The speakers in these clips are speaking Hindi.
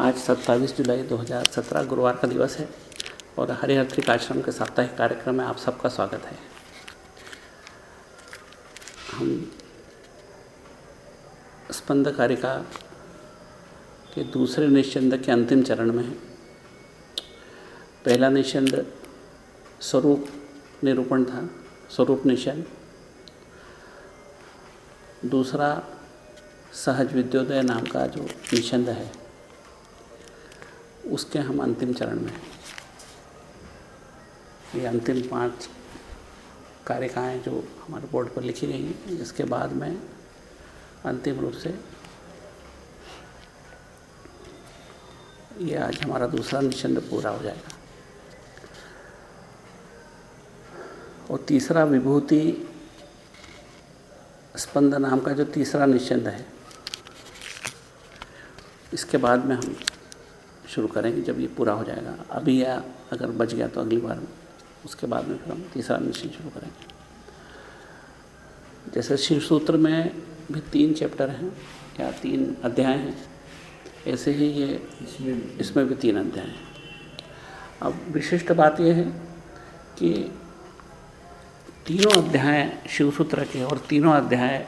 आज 27 जुलाई 2017 गुरुवार का दिवस है और हरिहर आश्रम के साप्ताहिक कार्यक्रम में आप सबका स्वागत है। हम स्पंद कारिका के दूसरे निश्चंद के अंतिम चरण में हैं। पहला निश्चंद स्वरूप निरूपण था, स्वरूप निश्चंद। दूसरा सहज विद्योदय नाम का जो निश्चंद है उसके हम अंतिम चरण में ये अंतिम पाँच कारिकाएँ जो हमारे बोर्ड पर लिखी गई हैं इसके बाद में अंतिम रूप से ये आज हमारा दूसरा निश्चंद पूरा हो जाएगा। और तीसरा विभूति स्पंद नाम का जो तीसरा निश्चंद है, इसके बाद में हम शुरू करेंगे जब ये पूरा हो जाएगा। अभी या अगर बच गया तो अगली बार उसके बाद में फिर हम तीसरा मिशन शुरू करेंगे। जैसे शिव सूत्र में भी तीन चैप्टर हैं या तीन अध्याय हैं ऐसे ही ये इसमें भी। तीन अध्याय हैं। अब विशिष्ट बात यह है कि तीनों अध्याय शिव सूत्र के और तीनों अध्याय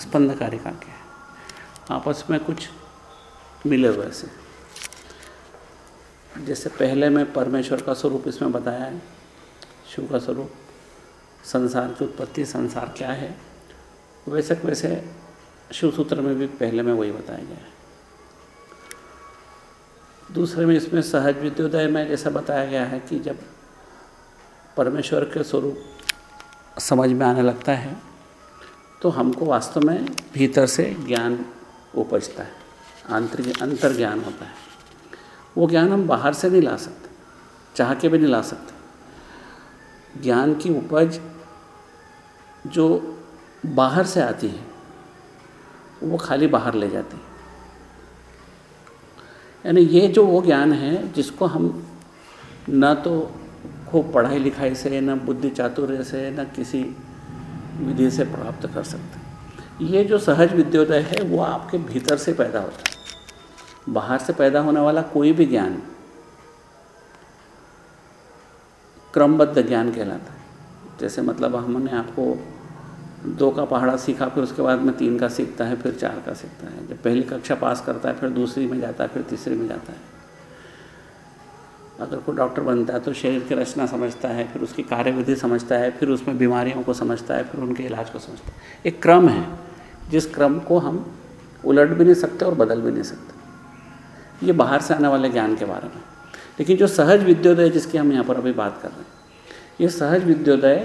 स्पंद कारिका के आपस में कुछ मिले हुए से जैसे पहले में परमेश्वर का स्वरूप इसमें बताया है, शिव का स्वरूप, संसार की उत्पत्ति, संसार क्या है, वैसे वैसे शिव सूत्र में भी पहले में वही बताया गया है। दूसरे में इसमें सहज विद्योदय में जैसा बताया गया है कि जब परमेश्वर के स्वरूप समझ में आने लगता है तो हमको वास्तव में भीतर से ज्ञान उपजता है, आंतरिक अंतर ज्ञान होता है। वो ज्ञान हम बाहर से नहीं ला सकते, चाह के भी नहीं ला सकते। ज्ञान की उपज जो बाहर से आती है, वो खाली बाहर ले जाती है। यानी ये जो वो ज्ञान है, जिसको हम न तो खूब पढ़ाई लिखाई से, न बुद्धि चातुर्य से, न किसी विधि से प्राप्त कर सकते। ये जो सहज विद्योदय है, वो आपके भीतर से पैदा होता है। बाहर से पैदा होने वाला कोई भी ज्ञान क्रमबद्ध ज्ञान कहलाता है। जैसे मतलब हमने आपको दो का पहाड़ा सीखा, फिर उसके बाद में तीन का सीखता है, फिर चार का सीखता है। जब पहली कक्षा पास करता है, फिर दूसरी में जाता है, फिर तीसरी में जाता है। अगर कोई डॉक्टर बनता है तो शरीर की रचना समझता है, फिर उसकी कार्यविधि समझता है, फिर उसमें बीमारियों को समझता है, फिर उनके इलाज को समझता है। एक क्रम है, जिस क्रम को हम उलट भी नहीं सकते और बदल भी नहीं सकते। ये बाहर से आने वाले ज्ञान के बारे में। लेकिन जो सहज विद्योदय जिसकी हम यहाँ पर अभी बात कर रहे हैं, ये सहज विद्योदय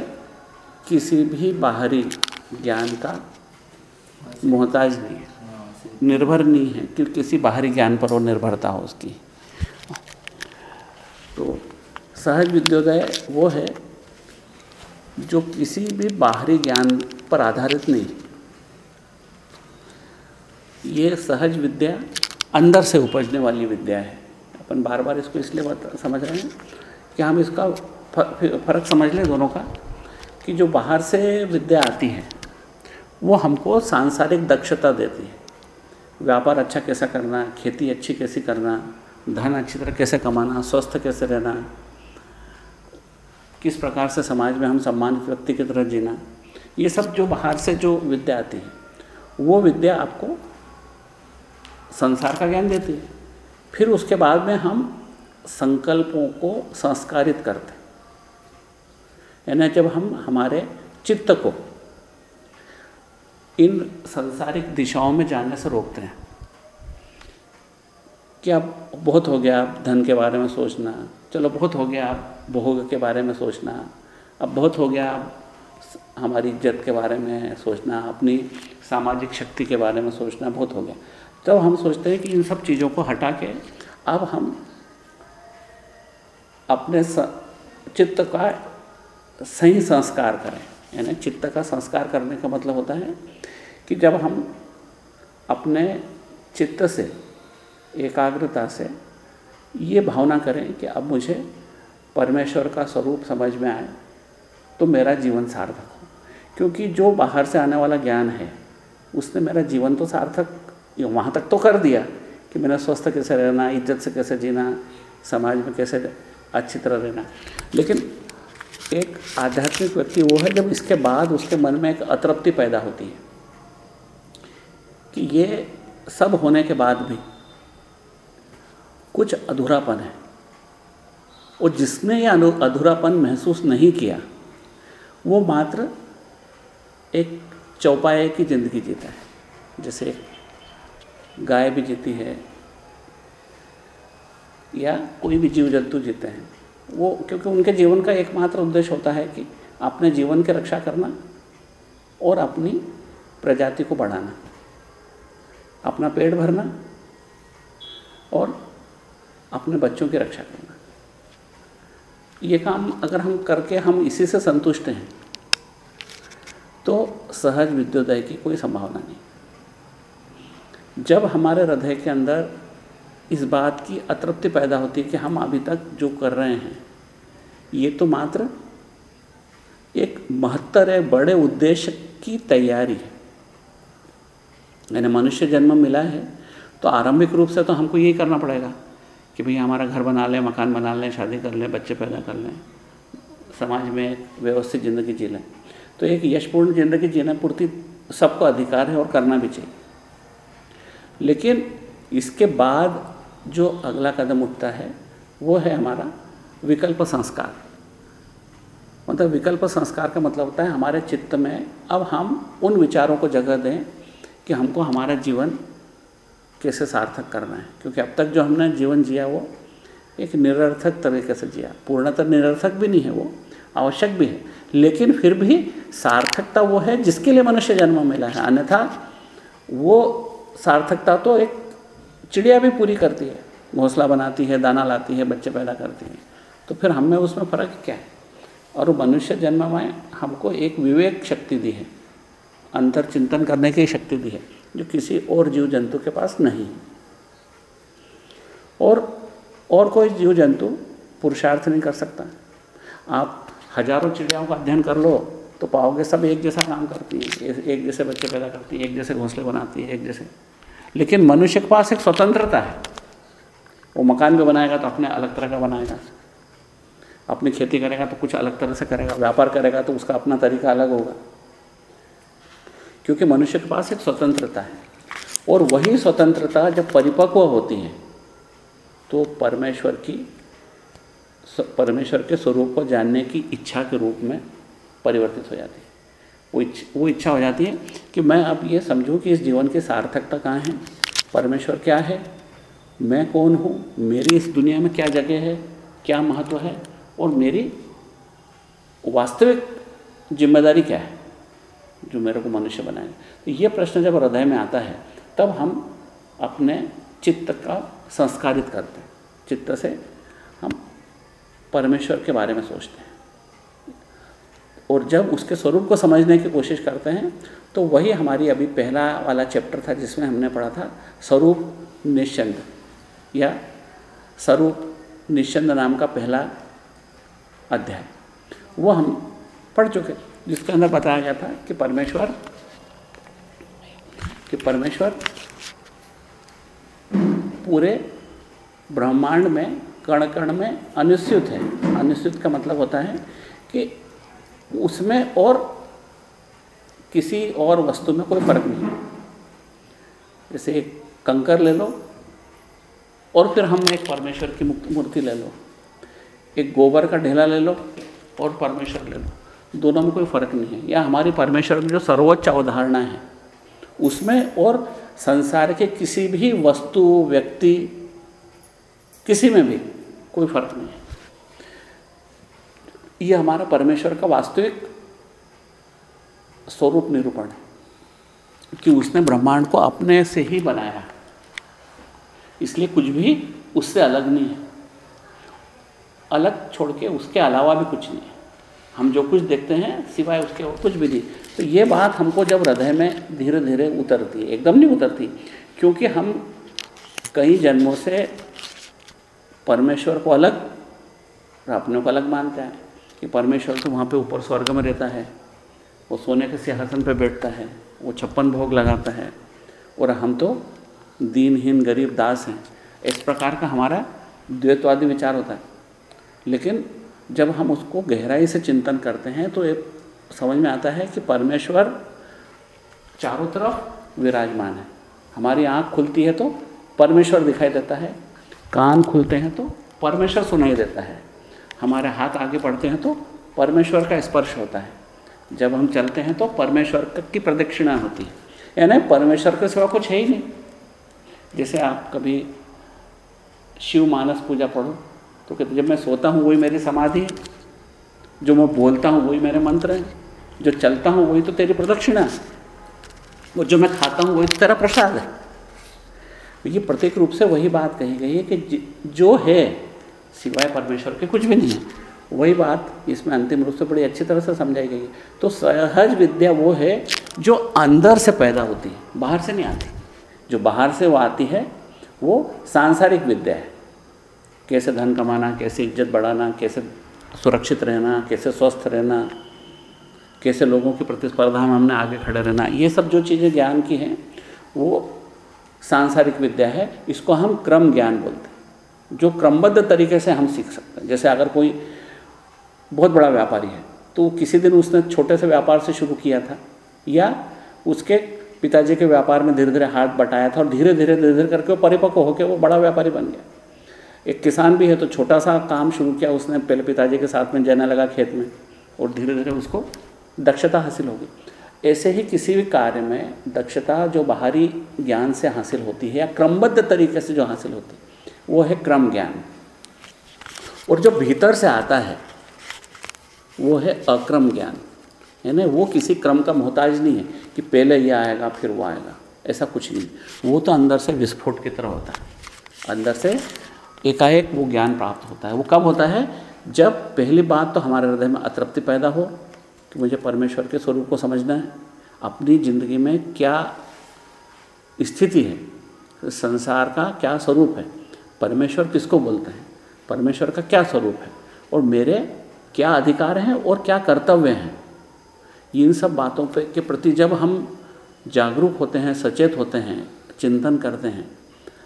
किसी भी बाहरी ज्ञान का मोहताज नहीं है। निर्भर नहीं है कि किसी बाहरी ज्ञान पर वो निर्भरता हो उसकी। तो सहज विद्योदय वो है जो किसी भी बाहरी ज्ञान पर आधारित नहीं ये सहज विद्या अंदर से उपजने वाली विद्या है। अपन बार बार इसको इसलिए समझ रहे हैं कि हम इसका फ़र्क समझ लें दोनों का कि जो बाहर से विद्या आती है, वो हमको सांसारिक दक्षता देती है। व्यापार अच्छा कैसा करना, खेती अच्छी कैसी करना, धन अच्छी तरह कैसे कमाना, स्वस्थ कैसे रहना, किस प्रकार से समाज में हम सम्मानित व्यक्ति की तरह जीना, ये सब जो बाहर से जो विद्या आती है, वो विद्या आपको संसार का ज्ञान देती है। फिर उसके बाद में हम संकल्पों को संस्कारित करते हैं। यानी जब हम हमारे चित्त को इन संसारिक दिशाओं में जाने से रोकते हैं, कि अब बहुत हो गया आप धन के बारे में सोचना, चलो बहुत हो गया आप भोग के बारे में सोचना, अब बहुत हो गया आप हमारी इज़्ज़त के बारे में सोचना, अपनी सामाजिक शक्ति के बारे में सोचना, बहुत हो गया। तब हम सोचते हैं कि इन सब चीज़ों को हटा के अब हम अपने चित्त का सही संस्कार करें। यानी चित्त का संस्कार करने का मतलब होता है कि जब हम अपने चित्त से, एकाग्रता से ये भावना करें कि अब मुझे परमेश्वर का स्वरूप समझ में आए तो मेरा जीवन सार्थक हो। क्योंकि जो बाहर से आने वाला ज्ञान है, उसने मेरा जीवन तो सार्थक वहाँ तक तो कर दिया कि मैंने स्वस्थ कैसे रहना, इज़्ज़त से कैसे जीना, समाज में कैसे अच्छी तरह रहना। लेकिन एक आध्यात्मिक व्यक्ति वो है, जब इसके बाद उसके मन में एक अतृप्ति पैदा होती है कि ये सब होने के बाद भी कुछ अधूरापन है। और जिसने ये अधूरापन महसूस नहीं किया, वो मात्र एक चौपाए की ज़िंदगी जीता है। जैसे गाय भी जीती है, या कोई भी जीव जंतु जीते हैं। वो, क्योंकि उनके जीवन का एकमात्र उद्देश्य होता है कि अपने जीवन की रक्षा करना और अपनी प्रजाति को बढ़ाना, अपना पेट भरना और अपने बच्चों की रक्षा करना। ये काम अगर हम करके हम इसी से संतुष्ट हैं तो सहज विद्योदय की कोई संभावना नहीं। जब हमारे हृदय के अंदर इस बात की अतृप्ति पैदा होती है कि हम अभी तक जो कर रहे हैं, ये तो मात्र एक महत्तर है, बड़े उद्देश्य की तैयारी है। यानी मनुष्य जन्म मिला है तो आरंभिक रूप से तो हमको यही करना पड़ेगा कि भैया हमारा घर बना लें, मकान बना लें, शादी कर लें, बच्चे पैदा कर लें, समाज में एक व्यवस्थित ज़िंदगी जी लें। तो एक यशपूर्ण ज़िंदगी जीने पूर्ति सबको अधिकार है और करना भी चाहिए। लेकिन इसके बाद जो अगला कदम उठता है, वो है हमारा विकल्प संस्कार। मतलब विकल्प संस्कार का मतलब होता है हमारे चित्त में अब हम उन विचारों को जगह दें कि हमको हमारा जीवन कैसे सार्थक करना है। क्योंकि अब तक जो हमने जीवन जिया, वो एक निरर्थक तरीके से जिया। पूर्णतः निरर्थक भी नहीं है, वो आवश्यक भी है। लेकिन फिर भी सार्थकता वो है जिसके लिए मनुष्य जन्म मिला है। अन्यथा वो सार्थकता तो एक चिड़िया भी पूरी करती है। घोंसला बनाती है, दाना लाती है, बच्चे पैदा करती है। तो फिर हम में उसमें फ़र्क क्या है? और वो मनुष्य जन्म में हमको एक विवेक शक्ति दी है। अंतर चिंतन करने की शक्ति दी है, जो किसी और जीव जंतु के पास नहीं और और कोई जीव जंतु पुरुषार्थ नहीं कर सकता। आप हज़ारों चिड़ियाओं का अध्ययन कर लो तो पाओगे सब एक जैसा काम करती है, एक जैसे बच्चे पैदा करती है, एक जैसे घोंसले बनाती है, एक जैसे। लेकिन मनुष्य के पास एक स्वतंत्रता है। वो मकान भी बनाएगा तो अपने अलग तरह का बनाएगा। अपनी खेती करेगा तो कुछ अलग तरह से करेगा, व्यापार करेगा तो उसका अपना तरीका अलग होगा। क्योंकि मनुष्य के पास एक स्वतंत्रता है। और वही स्वतंत्रता जब परिपक्व होती है तो परमेश्वर की, परमेश्वर के स्वरूप को जानने की इच्छा के रूप में परिवर्तित हो जाती है। वो इच्छा वो इच्छा हो जाती है कि मैं अब ये समझूं कि इस जीवन की सार्थकता कहाँ है? परमेश्वर क्या है? मैं कौन हूँ? मेरी इस दुनिया में क्या जगह है? क्या महत्व है? और मेरी वास्तविक ज़िम्मेदारी क्या है? जो मेरे को मनुष्य बनाए। तो ये प्रश्न जब हृदय में आता है, तब हम अपने चित्त का संस्कारित करते हैं। चित्त से हम परमेश्वर के बारे में सोचते हैं। और जब उसके स्वरूप को समझने की कोशिश करते हैं तो वही हमारी अभी पहला वाला चैप्टर था जिसमें हमने पढ़ा था, स्वरूप निश्चंद, या स्वरूप निश्चंद नाम का पहला अध्याय। वो हम पढ़ चुके जिसके अंदर बताया गया था कि परमेश्वर कि परमेश्वर पूरे ब्रह्मांड में कण कण में अनिश्चित है। अनिश्चित का मतलब होता है कि उसमें और किसी और वस्तु में कोई फ़र्क नहीं जैसे एक कंकर ले लो और फिर हम एक परमेश्वर की मूर्ति ले लो। एक गोबर का ढेला ले लो और परमेश्वर ले लो। दोनों में कोई फ़र्क नहीं है। या हमारी परमेश्वर की जो सर्वोच्च अवधारणा है, उसमें और संसार के किसी भी वस्तु, व्यक्ति, किसी में भी कोई फ़र्क नहीं है। ये हमारा परमेश्वर का वास्तविक स्वरूप निरूपण है कि उसने ब्रह्मांड को अपने से ही बनाया इसलिए कुछ भी उससे अलग नहीं है। अलग छोड़ के उसके अलावा भी कुछ नहीं है। हम जो कुछ देखते हैं, सिवाय उसके और कुछ भी नहीं। तो ये बात हमको जब हृदय में धीरे धीरे उतरती है एकदम नहीं उतरती, क्योंकि हम कई जन्मों से परमेश्वर को अलग और अपने को अलग मानते हैं। कि परमेश्वर तो वहाँ पे ऊपर स्वर्ग में रहता है। वो सोने के सिंहासन पे बैठता है, वो छप्पन भोग लगाता है और हम तो दीनहीन, गरीब, दास हैं। इस प्रकार का हमारा द्वैतवादी विचार होता है। लेकिन जब हम उसको गहराई से चिंतन करते हैं तो एक समझ में आता है कि परमेश्वर चारों तरफ़ विराजमान है। हमारी आँख खुलती है तो परमेश्वर दिखाई देता है, कान खुलते हैं तो परमेश्वर सुनाई देता है। हमारे हाथ आगे बढ़ते हैं तो परमेश्वर का स्पर्श होता है। जब हम चलते हैं तो परमेश्वर की प्रदक्षिणा होती है। यानी परमेश्वर के सिवा कुछ है ही नहीं। जैसे आप कभी शिव मानस पूजा पढ़ो तो कहते जब मैं सोता हूँ, वही मेरी समाधि है। जो मैं बोलता हूँ, वही मेरे मंत्र हैं। जो चलता हूँ, वही तो तेरी प्रदक्षिणा है। वो जो मैं खाता हूँ, वही तो तेरा प्रसाद है। ये प्रत्येक रूप से वही बात कही गई है कि जो है सिवाय परमेश्वर के कुछ भी नहीं है। वही बात इसमें अंतिम रूप से बड़ी अच्छी तरह से समझाई गई है। तो सहज विद्या वो है जो अंदर से पैदा होती है, बाहर से नहीं आती। जो बाहर से वो आती है, वो सांसारिक विद्या है। कैसे धन कमाना, कैसे इज़्ज़त बढ़ाना, कैसे सुरक्षित रहना, कैसे स्वस्थ रहना, कैसे लोगों की प्रतिस्पर्धा में हमने आगे खड़े रहना, ये सब जो चीज़ें ज्ञान की हैं, वो सांसारिक विद्या है। इसको हम क्रम ज्ञान बोलते हैं। जो क्रमबद्ध तरीके से हम सीख सकते हैं। जैसे अगर कोई बहुत बड़ा व्यापारी है तो किसी दिन उसने छोटे से व्यापार से शुरू किया था, या उसके पिताजी के व्यापार में धीरे धीरे हाथ बटाया था और धीरे धीरे धीरे धीरे करके वो परिपक्व होकर वो बड़ा व्यापारी बन गया। एक किसान भी है तो छोटा सा काम शुरू किया उसने, पहले पिताजी के साथ में जाने लगा खेत में, और धीरे धीरे उसको दक्षता हासिल होगी ऐसे ही किसी भी कार्य में दक्षता जो बाहरी ज्ञान से हासिल होती है, या क्रमबद्ध तरीके से जो हासिल होती है वो है क्रम ज्ञान। और जो भीतर से आता है, वो है अक्रम ज्ञान। यानी वो किसी क्रम का मोहताज नहीं है कि पहले ये आएगा, फिर वो आएगा। ऐसा कुछ नहीं वो तो अंदर से विस्फोट की तरह होता है। अंदर से एकाएक वो ज्ञान प्राप्त होता है। वो कब होता है? जब पहली बात तो हमारे हृदय में अतृप्ति पैदा हो, कि मुझे परमेश्वर के स्वरूप को समझना है। अपनी ज़िंदगी में क्या स्थिति है? संसार का क्या स्वरूप है? परमेश्वर किसको बोलते हैं? परमेश्वर का क्या स्वरूप है? और मेरे क्या अधिकार हैं और क्या कर्तव्य हैं? इन सब बातों पे के प्रति जब हम जागरूक होते हैं, सचेत होते हैं, चिंतन करते हैं,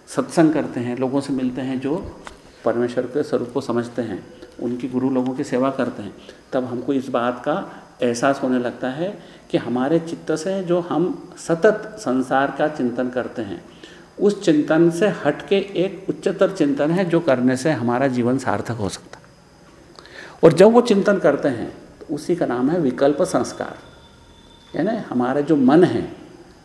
सत्संग करते हैं, लोगों से मिलते हैं जो परमेश्वर के स्वरूप को समझते हैं, उनकी गुरु लोगों की सेवा करते हैं, तब हमको इस बात का एहसास होने लगता है कि हमारे चित्त से जो हम सतत संसार का चिंतन करते हैं उस चिंतन से हट के एक उच्चतर चिंतन है जो करने से हमारा जीवन सार्थक हो सकता और जब वो चिंतन करते हैं तो उसी का नाम है विकल्प संस्कार। यानी हमारा जो मन है,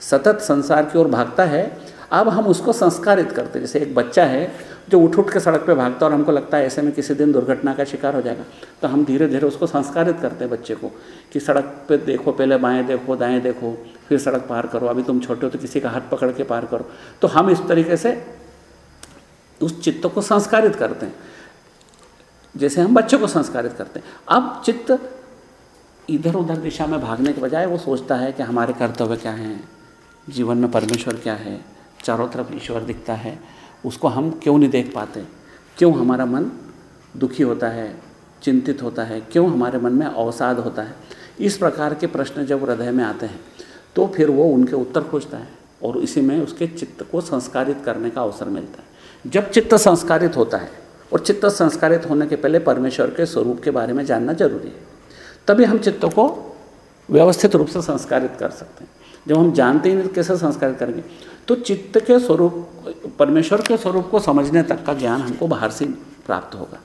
सतत संसार की ओर भागता है, अब हम उसको संस्कारित करते हैं। जैसे एक बच्चा है जो उठ उठ के सड़क पे भागता और हमको लगता है ऐसे में किसी दिन दुर्घटना का शिकार हो जाएगा तो हम धीरे धीरे उसको संस्कारित करते हैं बच्चे को कि सड़क पे देखो, पहले बाएँ देखो, दाएँ देखो, फिर सड़क पार करो, अभी तुम छोटे हो तो किसी का हाथ पकड़ के पार करो। तो हम इस तरीके से उस चित्त को संस्कारित करते हैं, जैसे हम बच्चों को संस्कारित करते हैं। अब चित्त इधर उधर दिशा में भागने के बजाय वो सोचता है कि हमारे कर्तव्य क्या हैं, जीवन में परमेश्वर क्या है, चारों तरफ़ ईश्वर दिखता है उसको हम क्यों नहीं देख पाते? क्यों हमारा मन दुखी होता है, चिंतित होता है? क्यों हमारे मन में अवसाद होता है? इस प्रकार के प्रश्न जब हृदय में आते हैं तो फिर वो उनके उत्तर खोजता है और इसी में उसके चित्त को संस्कारित करने का अवसर मिलता है। जब चित्त संस्कारित होता है और चित्त संस्कारित होने के पहले परमेश्वर के स्वरूप के बारे में जानना ज़रूरी है, तभी हम चित्त को व्यवस्थित रूप से संस्कारित कर सकते हैं। जब हम जानते ही नहीं कैसे संस्कारित करेंगे तो चित्त के स्वरूप, परमेश्वर के स्वरूप को समझने तक का ज्ञान हमको बाहर से प्राप्त होगा।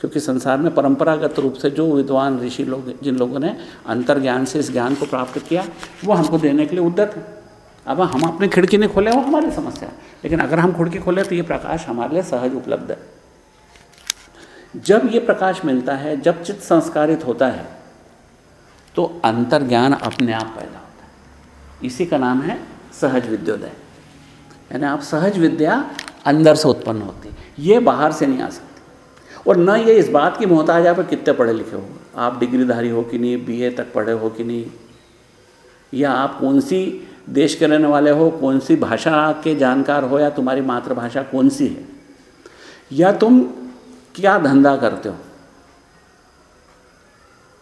क्योंकि संसार में परंपरागत रूप से जो विद्वान ऋषि लोग, जिन लोगों ने अंतर ज्ञान से इस ज्ञान को प्राप्त किया, वो हमको देने के लिए उद्यत है। अब हम अपनी खिड़की नहीं खोले, वो हमारी समस्या है। लेकिन अगर हम खिड़की खोले तो ये प्रकाश हमारे लिए सहज उपलब्ध है। जब ये प्रकाश मिलता है, जब चित्त संस्कारित होता है तो अंतर ज्ञान अपने आप पैदा इसी का नाम है सहज विद्योदय। यानी आप सहज विद्या अंदर से उत्पन्न होती है। ये बाहर से नहीं आ सकती। और न ये इस बात की मोहताज आप कितने पढ़े लिखे हो आप डिग्रीधारी हो कि नहीं बीए तक पढ़े हो कि नहीं, या आप कौन सी देश के रहने वाले हो, कौन सी भाषा के जानकार हो, या तुम्हारी मातृभाषा कौन सी है, या तुम क्या धंधा करते हो,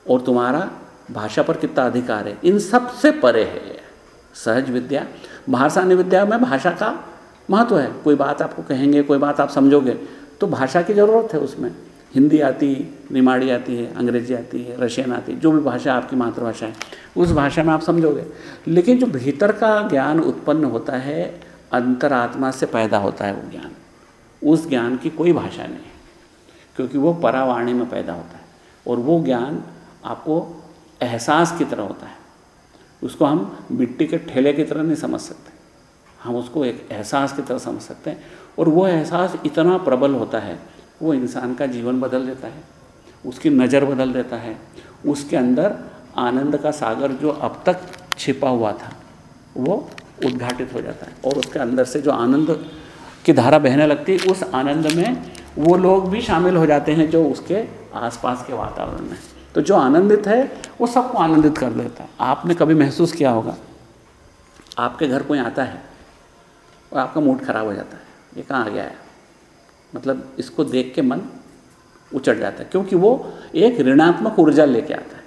और तुम्हारा भाषा पर कितना अधिकार है, इन सबसे परे है। सहज विद्या। भाषानी विद्या में भाषा का महत्व है। कोई बात आपको कहेंगे, कोई बात आप समझोगे तो भाषा की ज़रूरत है उसमें। हिंदी आती, निमाड़ी आती है, अंग्रेज़ी आती है, रशियन आती है, जो भी भाषा आपकी मातृभाषा है, उस भाषा में आप समझोगे। लेकिन जो भीतर का ज्ञान उत्पन्न होता है, अंतरात्मा से पैदा होता है वो ज्ञान। उस ज्ञान की कोई भाषा नहीं है, क्योंकि वो परावाणी में पैदा होता है। और वो ज्ञान आपको एहसास की तरह होता है। उसको हम मिट्टी के ठेले की तरह नहीं समझ सकते। हम उसको एक एहसास की तरह समझ सकते हैं। और वो एहसास इतना प्रबल होता है, वो इंसान का जीवन बदल देता है, उसकी नज़र बदल देता है, उसके अंदर आनंद का सागर जो अब तक छिपा हुआ था, वो उद्घाटित हो जाता है। और उसके अंदर से जो आनंद की धारा बहने लगती है उस आनंद में वो लोग भी शामिल हो जाते हैं जो उसके आसपास के वातावरण में। तो जो आनंदित है, वो सबको आनंदित कर देता है। आपने कभी महसूस किया होगा? आपके घर कोई आता है और आपका मूड खराब हो जाता है। ये कहाँ आ गया है? मतलब इसको देख के मन उचट जाता है, क्योंकि वो एक ऋणात्मक ऊर्जा लेके आता है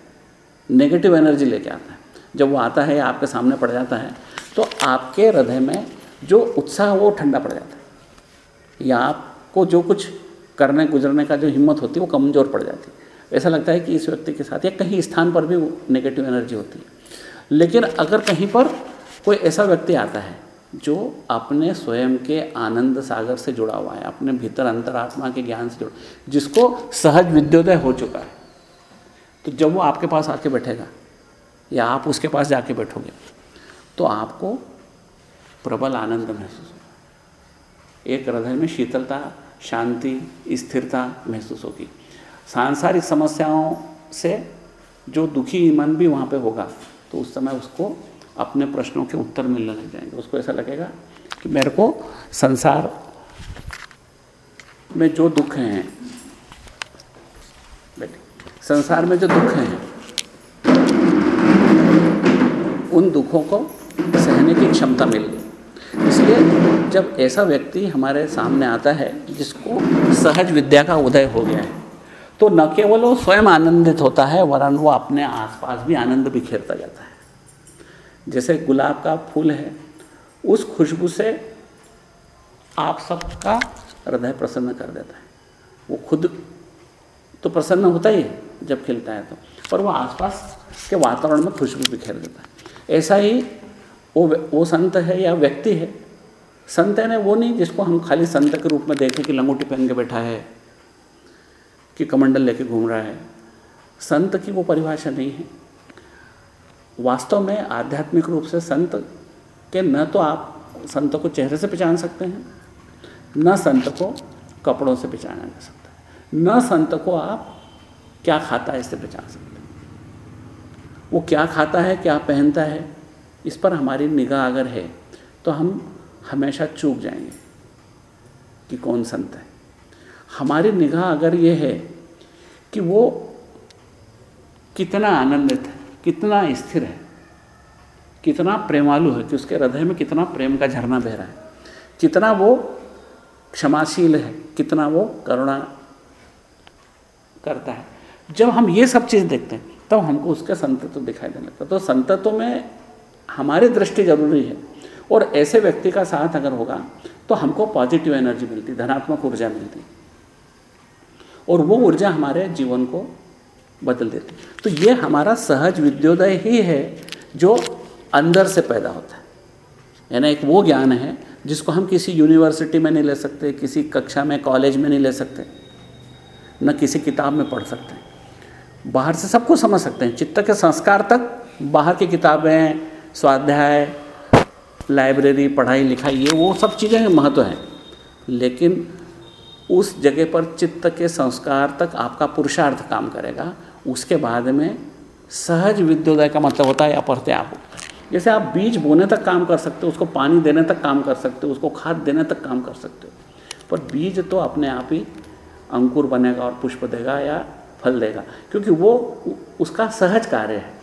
नेगेटिव एनर्जी लेके आता है। जब वो आता है या आपके सामने पड़ जाता है तो आपके हृदय में जो उत्साह वो ठंडा पड़ जाता है। या आपको जो कुछ करने, गुजरने का जो हिम्मत होती है, वो कमज़ोर पड़ जाती है। ऐसा लगता है कि इस व्यक्ति के साथ या कहीं स्थान पर भी नेगेटिव एनर्जी होती है। लेकिन अगर कहीं पर कोई ऐसा व्यक्ति आता है जो अपने स्वयं के आनंद सागर से जुड़ा हुआ है, अपने भीतर अंतरात्मा के ज्ञान से जुड़ा जिसको सहज विद्योदय हो चुका है तो जब वो आपके पास आके बैठेगा या आप उसके पास जाके बैठोगे तो आपको प्रबल आनंद महसूस होगा। एक हृदय में शीतलता, शांति, स्थिरता महसूस होगी। सांसारिक समस्याओं से जो दुखी मन भी वहाँ पे होगा तो उस समय उसको अपने प्रश्नों के उत्तर मिलने लग जाएँगे। उसको ऐसा लगेगा कि मेरे को संसार में जो दुख हैं, बेटे, संसार में जो दुख हैं, उन दुखों को सहने की क्षमता मिल गई। इसलिए जब ऐसा व्यक्ति हमारे सामने आता है जिसको सहज विद्या का उदय हो गया है तो न केवल वो स्वयं आनंदित होता है, वरन वो अपने आसपास भी आनंद बिखेरता जाता है। जैसे गुलाब का फूल है, उस खुशबू से आप सबका हृदय प्रसन्न कर देता है। वो खुद तो प्रसन्न होता ही जब खिलता है तो। पर वो आसपास के वातावरण में खुशबू बिखेर देता है। ऐसा ही वो वो संत है या व्यक्ति है, संत है ना वो नहीं जिसको हम खाली संत के रूप में देखें कि लंगोटी पहन के बैठा है। कि कमंडल लेके घूम रहा है। संत की वो परिभाषा नहीं है। वास्तव में आध्यात्मिक रूप से संत के न तो आप संत को चेहरे से पहचान सकते हैं, न संत को कपड़ों से पहचाना जा सकता है। न संत को आप क्या खाता है इससे पहचान सकते हैं। वो क्या खाता है, क्या पहनता है, इस पर हमारी निगाह अगर है तो हम हमेशा चूक जाएँगे कि कौन संत है। हमारी निगाह अगर ये है कि वो कितना आनंदित है, कितना स्थिर है, कितना प्रेमालु है कि उसके हृदय में कितना प्रेम का झरना बह रहा है, कितना वो क्षमाशील है, कितना वो करुणा करता है। जब हम ये सब चीज़ देखते हैं, तब तो हमको उसका संतत्व दिखाई देने लगता तो संतत्व में हमारी दृष्टि ज़रूरी है और ऐसे व्यक्ति का साथ अगर होगा तो हमको पॉजिटिव एनर्जी मिलती, धनात्मक ऊर्जा मिलती। और वो ऊर्जा हमारे जीवन को बदल देती है। तो ये हमारा सहज विद्योदय ही है जो अंदर से पैदा होता है। यानी एक वो ज्ञान है जिसको हम किसी यूनिवर्सिटी में नहीं ले सकते, किसी कक्षा में कॉलेज में नहीं ले सकते, न किसी किताब में पढ़ सकते बाहर से सबको समझ सकते हैं। चित्त के संस्कार तक बाहर की किताबें, स्वाध्याय लाइब्रेरी पढ़ाई, लिखाई, ये वो सब चीज़ें महत्व हैं। लेकिन उस जगह पर चित्त के संस्कार तक आपका पुरुषार्थ काम करेगा। उसके बाद में सहज विद्योदय का मतलब होता है अपरते आप जैसे आप बीज बोने तक काम कर सकते हो, उसको पानी देने तक काम कर सकते हो, उसको खाद देने तक काम कर सकते हो। पर बीज तो अपने आप ही अंकुर बनेगा और पुष्प देगा या फल देगा, क्योंकि वो उसका सहज कार्य है।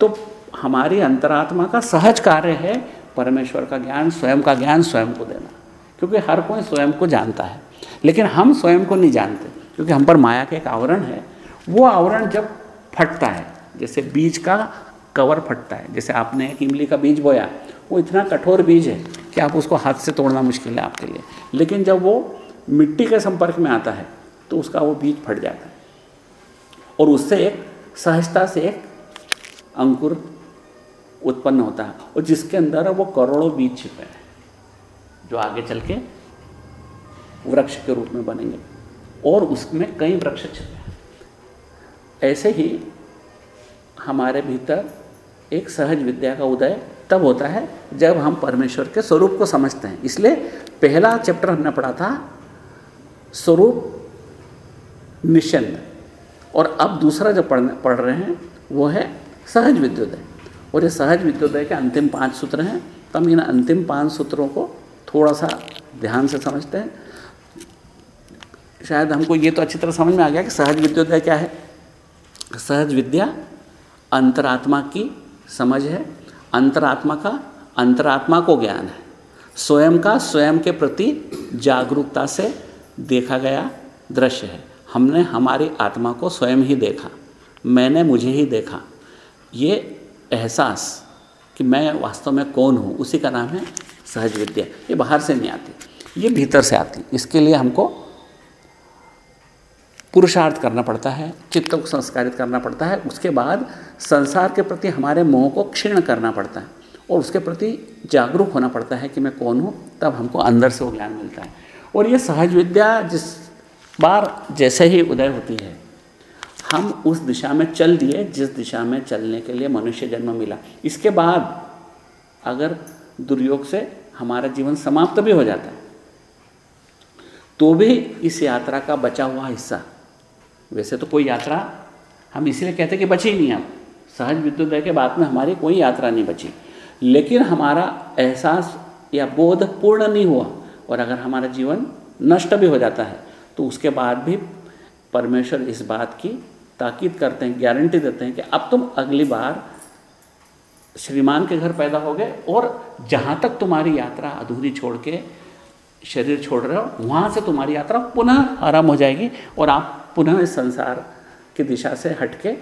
तो हमारी अंतरात्मा का सहज कार्य है परमेश्वर का ज्ञान, स्वयं का ज्ञान स्वयं को देना। क्योंकि हर कोई स्वयं को जानता है। लेकिन हम स्वयं को नहीं जानते, क्योंकि हम पर माया का एक आवरण है। वो आवरण जब फटता है, जैसे बीज का कवर फटता है, जैसे आपने एक इमली का बीज बोया, वो इतना कठोर बीज है कि आप उसको हाथ से तोड़ना मुश्किल है आपके लिए। लेकिन जब वो मिट्टी के संपर्क में आता है तो उसका वो बीज फट जाता है। और उससे एक सहजता से एक अंकुर उत्पन्न होता है, और जिसके अंदर वो करोड़ों बीज छिपे हैं। जो आगे चल के वृक्ष के रूप में बनेंगे। और उसमें कई वृक्ष छिपे ऐसे ही हमारे भीतर एक सहज विद्या का उदय तब होता है जब हम परमेश्वर के स्वरूप को समझते हैं। इसलिए पहला चैप्टर हमने पढ़ा था, स्वरूप निश्चंद और अब दूसरा जो पढ़ पढ़ रहे हैं, वो है सहज विद्योदय। और ये सहज विद्योदय के अंतिम पाँच सूत्र हैं। तो हम इन अंतिम पाँच सूत्रों को थोड़ा सा ध्यान से समझते हैं। शायद हमको ये तो अच्छी तरह समझ में आ गया कि सहज विद्योदय क्या है। सहज विद्या, अंतरात्मा की समझ है। अंतरात्मा का, अंतरात्मा को ज्ञान है। स्वयं का, स्वयं के प्रति जागरूकता से देखा गया दृश्य है। हमने हमारी आत्मा को स्वयं ही देखा, मैंने मुझे ही देखा। ये एहसास कि मैं वास्तव में कौन हूँ, उसी का नाम है सहज विद्या। ये बाहर से नहीं आती, ये भीतर से आती। इसके लिए हमको पुरुषार्थ करना पड़ता है, चित्त को संस्कारित करना पड़ता है, उसके बाद संसार के प्रति हमारे मोह को क्षीण करना पड़ता है और उसके प्रति जागरूक होना पड़ता है कि मैं कौन हूँ, तब हमको अंदर से वो ज्ञान मिलता है। और ये सहज विद्या जिस बार जैसे ही उदय होती है, हम उस दिशा में चल दिए, जिस दिशा में चलने के लिए मनुष्य जन्म मिला। इसके बाद अगर दुर्योग से हमारा जीवन समाप्त भी हो जाता है। तो भी इस यात्रा का बचा हुआ हिस्सा। वैसे तो कोई यात्रा हम इसलिए कहते कि बची नहीं अब। सहज विद्युदय के बाद में हमारी कोई यात्रा नहीं बची। लेकिन हमारा एहसास या बोध पूर्ण नहीं हुआ और अगर हमारा जीवन नष्ट भी हो जाता है तो उसके बाद भी परमेश्वर इस बात की ताकीद करते हैं गारंटी देते हैं कि अब तुम अगली बार श्रीमान के घर पैदा हो गए और जहाँ तक तुम्हारी यात्रा अधूरी छोड़ के शरीर छोड़ रहे हो, वहाँ से तुम्हारी यात्रा पुनः आराम हो जाएगी और आप पुनः इस संसार की दिशा से हट के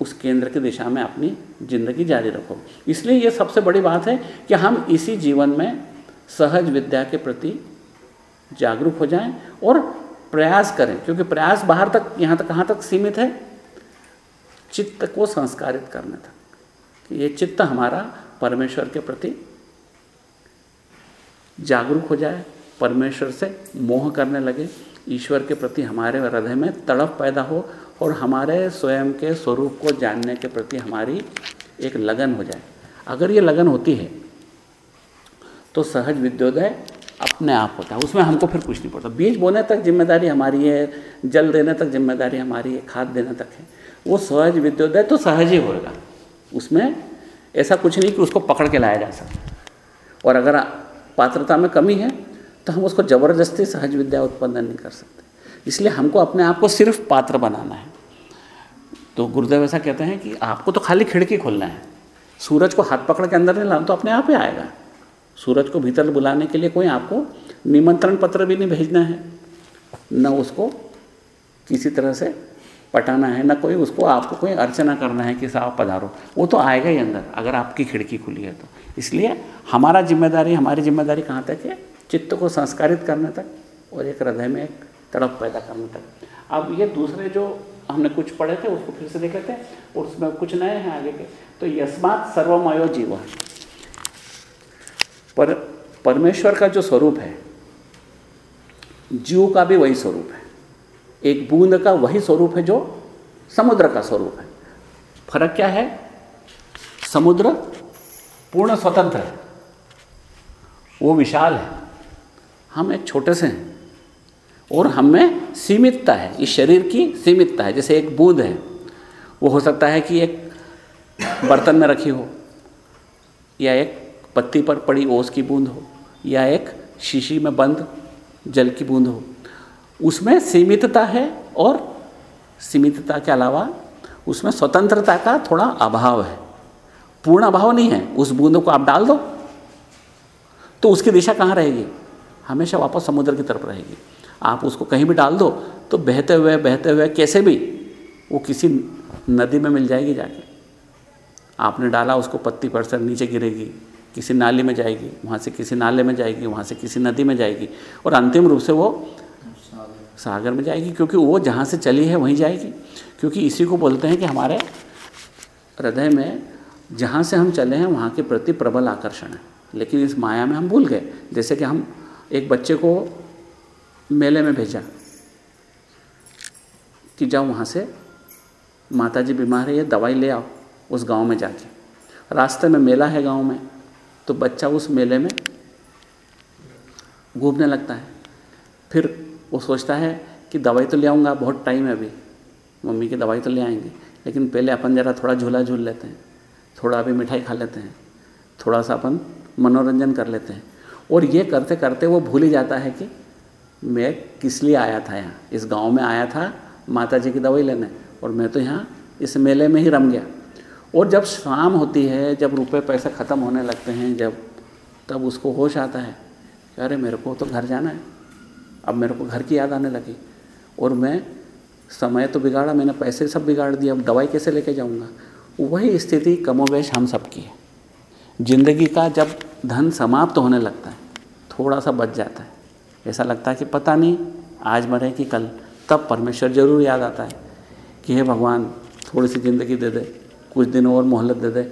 उस केंद्र की दिशा में अपनी ज़िंदगी जारी रखो इसलिए ये सबसे बड़ी बात है कि हम इसी जीवन में सहज विद्या के प्रति जागरूक हो जाएँ और प्रयास करें, क्योंकि प्रयास बाहर तक, यहाँ तक, कहाँ तक सीमित है? चित्त को संस्कारित करने तक। ये चित्त हमारा परमेश्वर के प्रति जागरूक हो जाए, परमेश्वर से मोह करने लगे, ईश्वर के प्रति हमारे हृदय में तड़प पैदा हो और हमारे स्वयं के स्वरूप को जानने के प्रति हमारी एक लगन हो जाए। अगर ये लगन होती है तो सहज विद्योदय अपने आप होता है। उसमें हमको फिर कुछ नहीं पड़ता। बीज बोने तक ज़िम्मेदारी हमारी है, जल देने तक ज़िम्मेदारी हमारी है, खाद देने तक है। वो सहज विद्योदय तो सहज ही होएगा। उसमें ऐसा कुछ नहीं कि उसको पकड़ के लाया जा सकता और अगर पात्रता में कमी है तो हम उसको ज़बरदस्ती सहज विद्या उत्पन्न नहीं कर सकते। इसलिए हमको अपने आप को सिर्फ़ पात्र बनाना है। तो गुरुदेव ऐसा कहते हैं कि आपको तो खाली खिड़की खोलना है। सूरज को हाथ पकड़ के अंदर नहीं लाना तो अपने आप ही आएगा। सूरज को भीतर बुलाने के लिए कोई आपको निमंत्रण पत्र भी नहीं भेजना है। न उसको किसी तरह से पटाना है, ना कोई उसको, आपको कोई अर्चना करना है कि साहब पधारो। वो तो आएगा ही अंदर, अगर आपकी खिड़की खुली है तो। इसलिए हमारा ज़िम्मेदारी, हमारी ज़िम्मेदारी कहाँ तक है? चित्त को संस्कारित करने तक और एक हृदय में एक तड़प पैदा करने तक। अब ये दूसरे जो हमने कुछ पढ़े थे, उसको फिर से देखे थे और उसमें कुछ नए हैं आगे के। तो यस्मात सर्वमयो जीव। पर परमेश्वर का जो स्वरूप है, जीव का भी वही स्वरूप है। एक बूंद का वही स्वरूप है जो समुद्र का स्वरूप है। फ़र्क क्या है? समुद्र पूर्ण स्वतंत्र है। वो विशाल है। हम एक छोटे से हैं और हमें सीमितता है। इस शरीर की सीमितता है। जैसे एक बूंद है, वो हो सकता है कि एक बर्तन में रखी हो, या एक पत्ती पर पड़ी ओस की बूंद हो, या एक शीशी में बंद जल की बूंद हो। उसमें सीमितता है और सीमितता के अलावा उसमें स्वतंत्रता का थोड़ा अभाव है। पूर्ण अभाव नहीं है। उस बूंद को आप डाल दो तो उसकी दिशा कहाँ रहेगी? हमेशा वापस समुद्र की तरफ़ रहेगी। आप उसको कहीं भी डाल दो तो बहते हुए बहते हुए कैसे भी वो किसी नदी में मिल जाएगी जाके। आपने डाला, उसको पत्ती पर से नीचे गिरेगी, किसी नाली में जाएगी, वहाँ से किसी नाले में जाएगी, वहाँ से किसी नदी में जाएगी, और अंतिम रूप से वो सागर में जाएगी, क्योंकि वो जहाँ से चली है वहीं जाएगी। क्योंकि इसी को बोलते हैं कि हमारे हृदय में जहाँ से हम चले हैं, वहाँ के प्रति प्रबल आकर्षण है। लेकिन इस माया में हम भूल गए। जैसे कि हम एक बच्चे को मेले में भेजा कि जाओ वहाँ से माता जी बीमार है, ये दवाई ले आओ, उस गाँव में जाके। रास्ते में मेला है गाँव में तो बच्चा उस मेले में घूमने लगता है। फिर वो सोचता है कि दवाई तो ले आऊँगा, बहुत टाइम है अभी। मम्मी की दवाई तो ले आएँगे, लेकिन पहले अपन ज़रा थोड़ा झूला झूल लेते हैं, थोड़ा अभी मिठाई खा लेते हैं, थोड़ा सा अपन मनोरंजन कर लेते हैं। और ये करते करते वो भूल ही जाता है कि मैं किस लिए आया था यहाँ। इस गाँव में आया था माता जी की दवाई लेने, और मैं तो यहाँ इस मेले में ही रम गया। और जब शाम होती है, जब रुपए पैसे ख़त्म होने लगते हैं, जब तब उसको होश आता है अरे मेरे को तो घर जाना है। अब मेरे को घर की याद आने लगी। और मैं, समय तो बिगाड़ा, मैंने पैसे सब बिगाड़ दिए, अब दवाई कैसे लेके जाऊँगा? वही स्थिति कमोवेश हम सब की है। ज़िंदगी का जब धन समाप्त होने लगता है थोड़ा सा बच जाता है। ऐसा लगता है कि पता नहीं, आज मरे कि कल। तब परमेश्वर ज़रूर याद आता है कि हे भगवान थोड़ी सी ज़िंदगी दे दे, कुछ दिन और मोहलत दे दे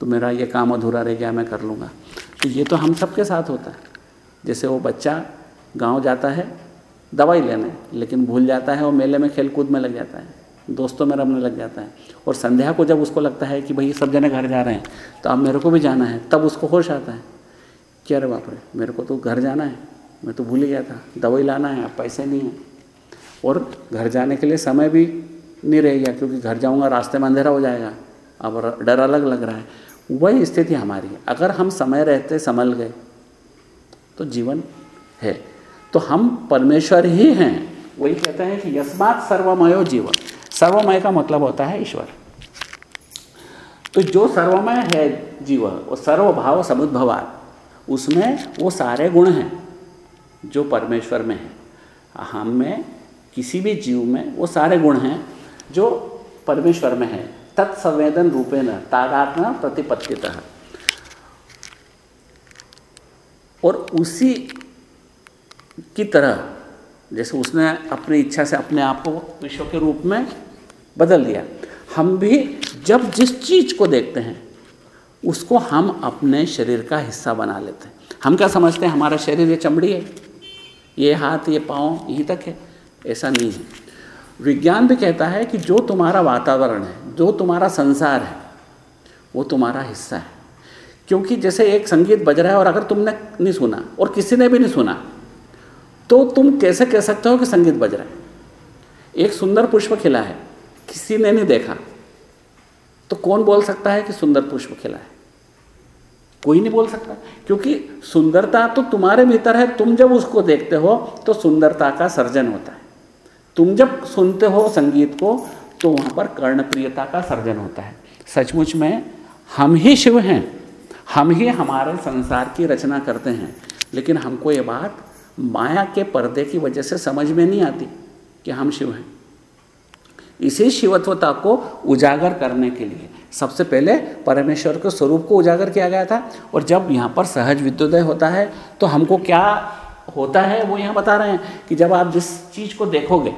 तो मेरा ये काम अधूरा रह गया, मैं कर लूँगा। तो ये तो हम सब के साथ होता है। जैसे वो बच्चा गाँव जाता है, दवाई लेने, लेकिन भूल जाता है और मेले में खेल कूद में लग जाता है, दोस्तों में रमने लग जाता है। और संध्या को जब उसको लगता है कि भाई सब जने घर जा रहे हैं तो अब मेरे को भी जाना है, तब उसको होश आता है कि अरे बाप रे, मेरे को तो घर जाना है, मैं तो भूल ही गया था, दवाई लाना है, अब पैसे नहीं हैं। और घर जाने के लिए समय भी नहीं रह गया क्योंकि घर जाऊँगा, रास्ते में अंधेरा हो जाएगा, अब डर अलग लग रहा है। वही स्थिति हमारी है। अगर हम समय रहते, संभल गए तो जीवन है। तो हम परमेश्वर ही हैं। वही कहते हैं कि यस्मात सर्वमयो जीवन सर्वमय का मतलब होता है ईश्वर। तो जो सर्वमय है जीव, वो सर्वभाव समुद्भवात। उसमें वो सारे गुण हैं जो परमेश्वर में है। हम में किसी भी जीव में वो सारे गुण हैं जो परमेश्वर में है। तत्संवेदन रूपेण तादात्म प्रतिपत्तित। और उसी की तरह, जैसे उसने अपनी इच्छा से अपने आप को विश्व के रूप में बदल दिया। हम भी जब जिस चीज़ को देखते हैं, उसको हम अपने शरीर का हिस्सा बना लेते हैं। हम क्या समझते हैं, हमारा शरीर ये चमड़ी है, ये हाथ, ये पाँव, यहीं तक है, ऐसा नहीं है। विज्ञान भी कहता है कि जो तुम्हारा वातावरण है, जो तुम्हारा संसार है, वो तुम्हारा हिस्सा है। क्योंकि जैसे एक संगीत बज रहा है और अगर तुमने नहीं सुना, और किसी ने भी नहीं सुना तो तुम कैसे कह सकते हो कि संगीत बज रहा है? एक सुंदर पुष्प खिला है, किसी ने नहीं देखा। तो कौन बोल सकता है कि सुंदर पुष्प खिला है? कोई नहीं बोल सकता, क्योंकि सुंदरता तो तुम्हारे भीतर है। तुम जब उसको देखते हो तो सुंदरता का सर्जन होता है। तुम जब सुनते हो संगीत को तो वहाँ पर कर्णप्रियता का सर्जन होता है। सचमुच में हम ही शिव हैं। हम ही हमारे संसार की रचना करते हैं। लेकिन हमको ये बात माया के पर्दे की वजह से समझ में नहीं आती कि हम शिव हैं। इसी शिवत्वता को उजागर करने के लिए सबसे पहले परमेश्वर के स्वरूप को उजागर किया गया था और जब यहाँ पर सहज विद्योदय होता है तो हमको क्या होता है वो यहाँ बता रहे हैं कि जब आप जिस चीज़ को देखोगे,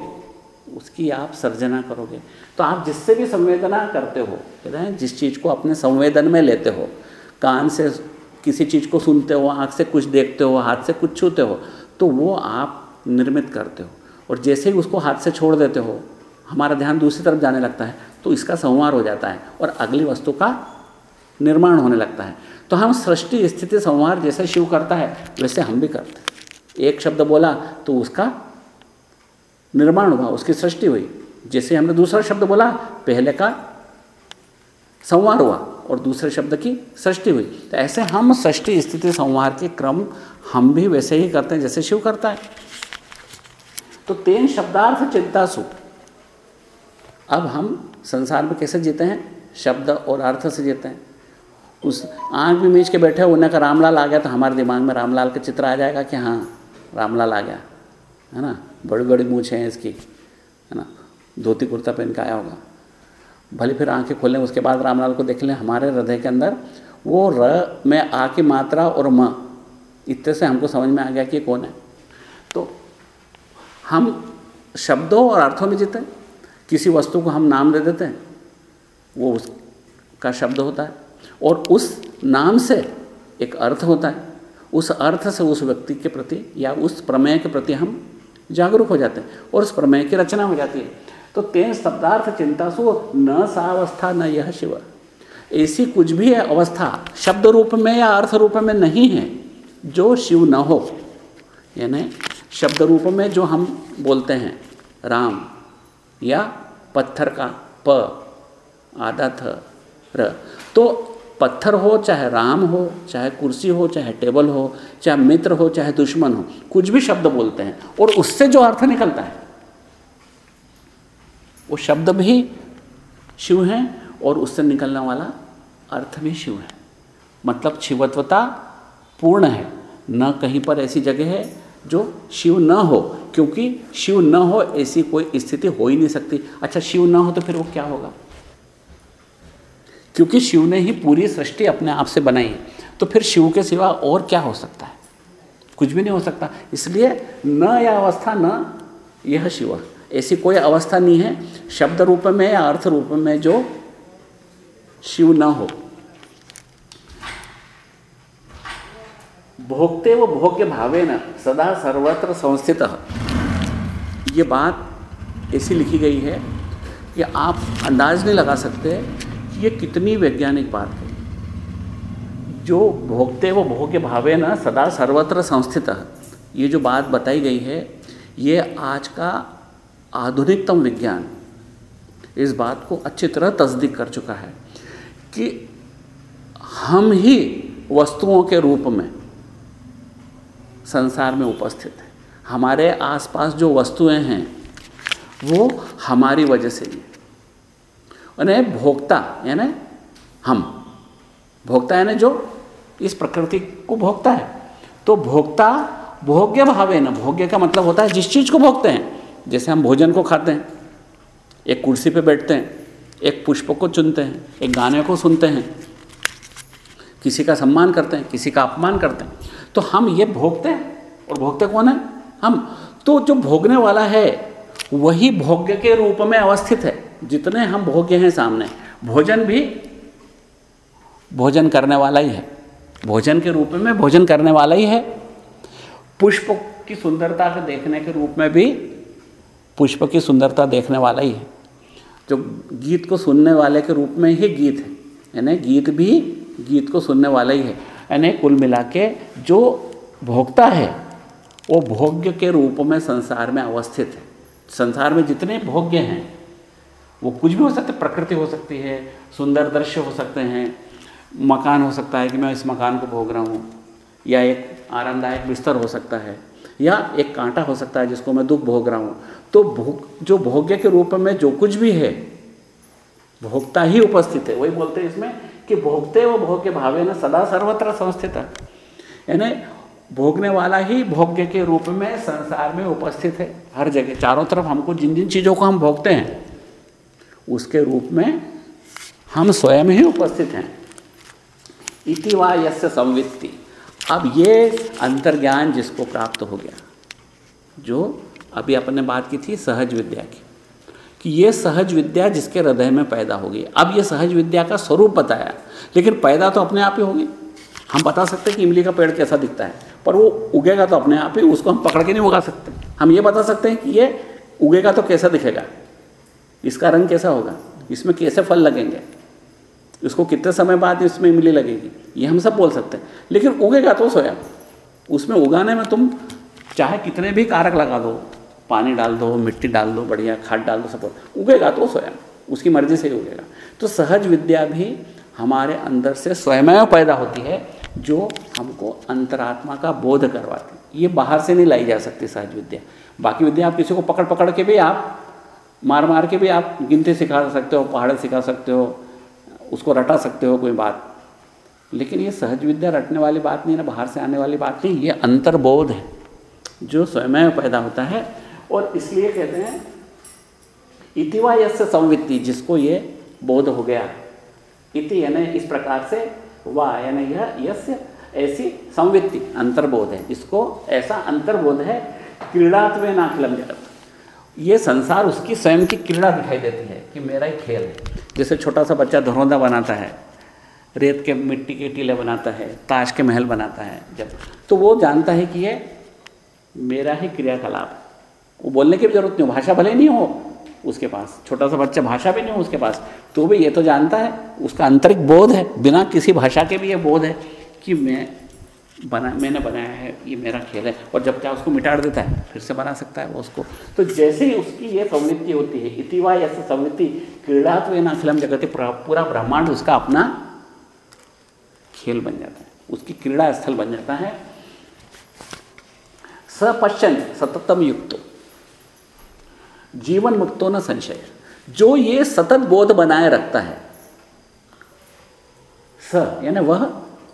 उसकी आप सर्जना करोगे। तो आप जिससे भी संवेदना करते हो, कहते हैं, जिस चीज़ को अपने संवेदन में लेते हो, कान से किसी चीज़ को सुनते हो, आँख से कुछ देखते हो, हाथ से कुछ छूते हो तो वो आप निर्मित करते हो। और जैसे ही उसको हाथ से छोड़ देते हो, हमारा ध्यान दूसरी तरफ़ जाने लगता है तो इसका संहार हो जाता है और अगली वस्तु का निर्माण होने लगता है। तो हम सृष्टि, स्थिति, संहार जैसे शिव करता है, वैसे हम भी करते हैं। एक शब्द बोला तो उसका निर्माण हुआ, उसकी सृष्टि हुई। जैसे हमने दूसरा शब्द बोला, पहले का संवार हुआ। और दूसरे शब्द की सृष्टि हुई। तो ऐसे हम सृष्टि स्थिति संवार के क्रम हम भी वैसे ही करते हैं, जैसे शिव करता है। तो तेन शब्दार्थ चिंता सुख अब हम संसार में कैसे जीते हैं? शब्द और अर्थ से जीते हैं। उस आँख भी मीच के बैठे उन्हें का रामलाल आ गया तो हमारे दिमाग में रामलाल का चित्र आ जाएगा कि हाँ रामलाल आ गया। है ना? बड़ी बड़ी मूछें हैं इसकी। है ना? धोती कुर्ता पहन के आया होगा। भले फिर आँखें खोलें उसके बाद रामलाल को देख लें, हमारे हृदय के अंदर वो र में आ की मात्रा और म, इतने से हमको समझ में आ गया कि कौन है। तो हम शब्दों और अर्थों में जीते किसी वस्तु को हम नाम दे देते हैं, वो उसका शब्द होता है, और उस नाम से एक अर्थ होता है, उस अर्थ से उस व्यक्ति के प्रति या उस प्रमेय के प्रति हम जागरूक हो जाते हैं, और उस प्रमेय की रचना हो जाती है। तो तेन शब्दार्थ चिंता सु न सावस्था न यह शिव। ऐसी कुछ भी है अवस्था, शब्द रूप में या अर्थ रूप में नहीं है, जो शिव न हो। यानी शब्द रूप में जो हम बोलते हैं, राम या पत्थर का प, आधा थ, र। तो पत्थर हो, चाहे राम हो, चाहे कुर्सी हो, चाहे टेबल हो, चाहे मित्र हो, चाहे दुश्मन हो, कुछ भी शब्द बोलते हैं, और उससे जो अर्थ निकलता है वो शब्द भी शिव हैं और उससे निकलने वाला अर्थ भी शिव है। मतलब शिवत्वता पूर्ण है। न कहीं पर ऐसी जगह है जो शिव न हो, क्योंकि शिव न हो ऐसी कोई स्थिति हो ही नहीं सकती। अच्छा शिव न हो तो फिर वो क्या होगा? क्योंकि शिव ने ही पूरी सृष्टि अपने आप से बनाई है तो फिर शिव के सिवा और क्या हो सकता है? कुछ भी नहीं हो सकता। इसलिए न यह अवस्था न यह शिव। ऐसी कोई अवस्था नहीं है, शब्द रूप में या अर्थ रूप में जो शिव न हो। भोगते व भोग्य भावे न, सदा सर्वत्र संस्थित। ये बात ऐसी लिखी गई है कि आप अंदाज नहीं लगा सकते कि ये कितनी वैज्ञानिक बात है। जो भोगते व भोग्य भावे न, सदा सर्वत्र संस्थित। ये जो बात बताई गई है, ये आज का आधुनिकतम विज्ञान इस बात को अच्छी तरह तस्दीक कर चुका है कि हम ही वस्तुओं के रूप में संसार में उपस्थित है। हमारे आसपास जो वस्तुएँ हैं, वो हमारी वजह से ही। यानी भोक्ता, यानी हम। भोक्ता यानी जो इस प्रकृति को भोगता है। तो भोक्ता भोग्य भावे न भोग्य का मतलब होता है जिस चीज़ को भोगते हैं। जैसे हम भोजन को खाते हैं, एक कुर्सी पे बैठते हैं, एक पुष्प को चुनते हैं, एक गाने को सुनते हैं, किसी का सम्मान करते हैं, किसी का अपमान करते हैं तो हम ये भोगते हैं। और भोगते कौन है? हम। तो जो भोगने वाला है, वही भोग्य के रूप में अवस्थित है, जितने हम भोग्य हैं सामने। भोजन भी भोजन करने वाला ही है। भोजन के रूप में भोजन करने वाला ही है। पुष्प की सुंदरता से देखने के रूप में भी पुष्प की सुंदरता देखने वाला ही है। जो गीत को सुनने वाले के रूप में ही गीत है। यानी गीत भी गीत को सुनने वाला ही है। यानी कुल मिला के जो भोगता है, वो भोग्य के रूप में संसार में अवस्थित है। संसार में जितने भोग्य हैं, वो कुछ भी हो सकते, प्रकृति हो सकती है, सुंदर दृश्य हो सकते हैं, मकान हो सकता है कि मैं इस मकान को भोग रहा हूँ, या एक आरामदायक बिस्तर हो सकता है, या एक कांटा हो सकता है जिसको मैं दुख भोग रहा हूँ। तो भोग, जो भोग्य के रूप में जो कुछ भी है, भोक्ता ही उपस्थित है। वही बोलते हैं इसमें कि भोगते व भोग्य भावे न सदा सर्वत्र संस्थित। है यानी भोगने वाला ही भोग्य के रूप में संसार में उपस्थित है। हर जगह, चारों तरफ़ हमको जिन जिन चीज़ों को हम भोगते हैं, उसके रूप में हम स्वयं ही उपस्थित हैं। इति वा यस्य संवित्ति। अब ये अंतर्ज्ञान जिसको प्राप्त हो गया, जो अभी अपने बात की थी सहज विद्या की, कि ये सहज विद्या जिसके हृदय में पैदा होगी अब ये सहज विद्या का स्वरूप बताया, लेकिन पैदा तो अपने आप ही होगी। हम बता सकते हैं कि इमली का पेड़ कैसा दिखता है, पर वो उगेगा तो अपने आप ही, उसको हम पकड़ के नहीं उगा सकते। हम ये बता सकते हैं कि ये उगेगा तो कैसा दिखेगा, इसका रंग कैसा होगा, इसमें कैसे फल लगेंगे, इसको कितने समय बाद इसमें इमली लगेगी, ये हम सब बोल सकते हैं। लेकिन उगेगा तो सोया, उसमें उगाने में तुम चाहे कितने भी कारक लगा दो पानी डाल दो, मिट्टी डाल दो, बढ़िया खाद डाल दो, सब उगेगा तो स्वयं, उसकी मर्ज़ी से ही उगेगा। तो सहज विद्या भी हमारे अंदर से स्वयं पैदा होती है, जो हमको अंतरात्मा का बोध करवाती है। ये बाहर से नहीं लाई जा सकती सहज विद्या। बाकी विद्या आप किसी को पकड़ पकड़ के भी आप मार मार के भी आप गिनते सिखा सकते हो, पहाड़े सिखा सकते हो, उसको रटा सकते हो, कोई बात। लेकिन ये सहज विद्या रटने वाली बात नहीं ना बाहर से आने वाली बात नहीं, ये अंतर्बोध है, जो स्वयं पैदा होता है और इसलिए कहते हैं इतिवा यस्य संवित्ति, जिसको ये बोध हो गया। इति यानी इस प्रकार से वाह यानी यह, यस्य ऐसी संवित्ति, अंतर्बोध है। इसको ऐसा अंतर्बोध है, क्रीड़ात्व नाखिलम जगत। ये संसार उसकी स्वयं की क्रीड़ा दिखाई देती है कि मेरा ही खेल है। जैसे छोटा सा बच्चा धरौंदा बनाता है, रेत के मिट्टी के टीले बनाता है, ताश के महल बनाता है, जब। तो वो जानता है कि ये मेरा ही क्रियाकलाप वो बोलने की भी ज़रूरत नहीं हो, भाषा भले नहीं हो, उसके पास, छोटा सा बच्चा भाषा भी नहीं हो उसके पास तो भी ये तो जानता है, उसका आंतरिक बोध है, बिना किसी भाषा के भी ये बोध है कि मैं बना, मैंने बनाया है, ये मेरा खेल है, और जब क्या उसको मिटाड़ देता है, फिर से बना सकता है वो उसको। तो जैसे ही उसकी ये प्रवृत्ति होती है, इतिवा ऐसी प्रवृत्ति क्रीड़ात्व ना फ़िल्म जगत पूरा ब्रह्मांड उसका अपना खेल बन जाता है, उसकी क्रीड़ा स्थल बन जाता है। सपश्चन, सततम युक्तो। जीवन मुक्तो न संशय। जो ये सतत बोध बनाए रखता है, स, यानी वह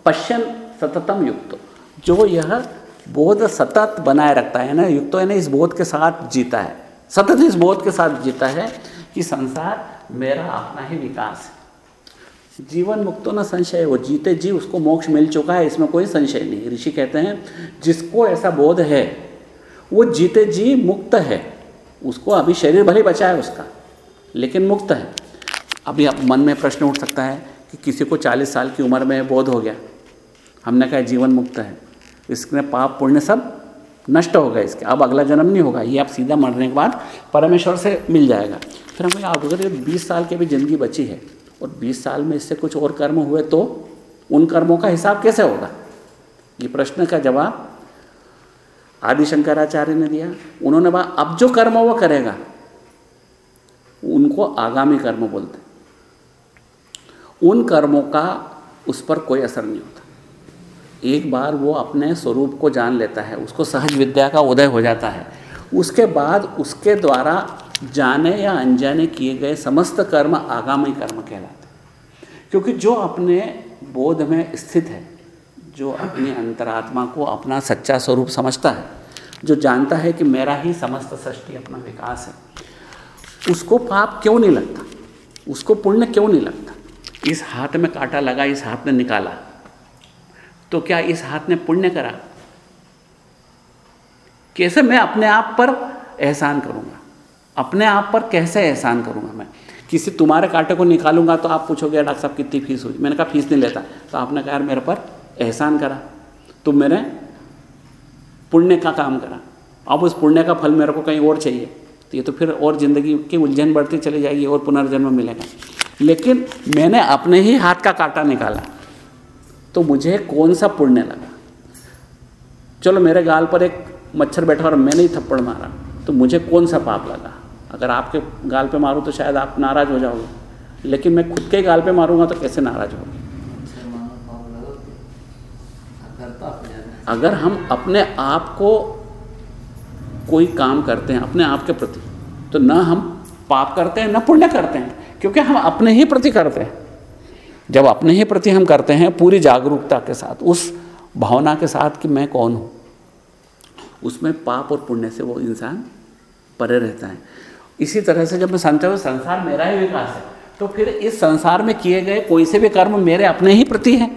पश्चन सततम युक्त। जो यह बोध सतत बनाए रखता है ना युक्त यानी इस बोध के साथ जीता है। सतत इस बोध के साथ जीता है कि संसार मेरा अपना ही विकास है। जीवन मुक्तो न संशय, वो जीते जी, उसको मोक्ष मिल चुका है, इसमें कोई संशय नहीं। ऋषि कहते हैं, जिसको ऐसा बोध है, वो जीते जी मुक्त है। उसको अभी शरीर भले बचा है उसका, लेकिन मुक्त है। अभी आप मन में प्रश्न उठ सकता है कि किसी को 40 साल की उम्र में बोध हो गया। हमने कहा जीवन मुक्त है। इसने पाप पुण्य सब नष्ट हो गए इसके। अब अगला जन्म नहीं होगा। ये आप सीधा मरने के बाद परमेश्वर से मिल जाएगा। फिर हमें आप अगर बीस साल की भी ज़िंदगी बची है और बीस साल में इससे कुछ और कर्म हुए तो उन कर्मों का हिसाब कैसे होगा? ये प्रश्न का जवाब आदि शंकराचार्य ने दिया। उन्होंने कहा, अब जो कर्म वो करेगा। उनको आगामी कर्म बोलते उन कर्मों का उस पर कोई असर नहीं होता। एक बार वो अपने स्वरूप को जान लेता है, उसको सहज विद्या का उदय हो जाता है। उसके बाद उसके द्वारा जाने या अनजाने किए गए समस्त कर्म आगामी कर्म कहलाते क्योंकि जो अपने बोध में स्थित है जो अपनी अंतरात्मा को अपना सच्चा स्वरूप समझता है, जो जानता है कि मेरा ही समस्त सृष्टि अपना विकास है, उसको पाप क्यों नहीं लगता? उसको पुण्य क्यों नहीं लगता? इस हाथ में कांटा लगा, इस हाथ ने निकाला तो क्या इस हाथ ने पुण्य करा? कैसे मैं अपने आप पर एहसान करूँगा? अपने आप पर कैसे एहसान करूँगा मैं? किसी तुम्हारे कांटे को निकालूँगा तो आप पूछोगे डॉक्टर साहब, कितनी फ़ीस हुई मैंने कहा, फ़ीस नहीं लेता। तो आपने कहा, यार मेरे पर एहसान करा। तुम मेरे पुण्य का काम करा। अब उस पुण्य का फल मेरे को कहीं और चाहिए। तो ये तो फिर और ज़िंदगी की उलझन बढ़ती चली जाएगी और पुनर्जन्म मिलेगा। लेकिन मैंने अपने ही हाथ का कांटा निकाला। तो मुझे कौन सा पुण्य लगा? चलो मेरे गाल पर एक मच्छर बैठा और मैंने ही थप्पड़ मारा। तो मुझे कौन सा पाप लगा? अगर आपके गाल पे मारूँ तो शायद आप नाराज़ हो जाओगे। लेकिन मैं खुद के गाल पे मारूँगा तो कैसे नाराज़ होगी? अगर हम अपने आप को कोई काम करते हैं, अपने आप के प्रति तो न हम पाप करते हैं, न पुण्य करते हैं, क्योंकि हम अपने ही प्रति करते हैं। जब अपने ही प्रति हम करते हैं, पूरी जागरूकता के साथ, उस भावना के साथ कि मैं कौन हूँ, उसमें पाप और पुण्य से वो इंसान परे रहता है। इसी तरह से जब मैं समझता हूँ संसार मेरा ही विकास है तो फिर इस संसार में किए गए कोई से भी कर्म मेरे अपने ही प्रति हैं।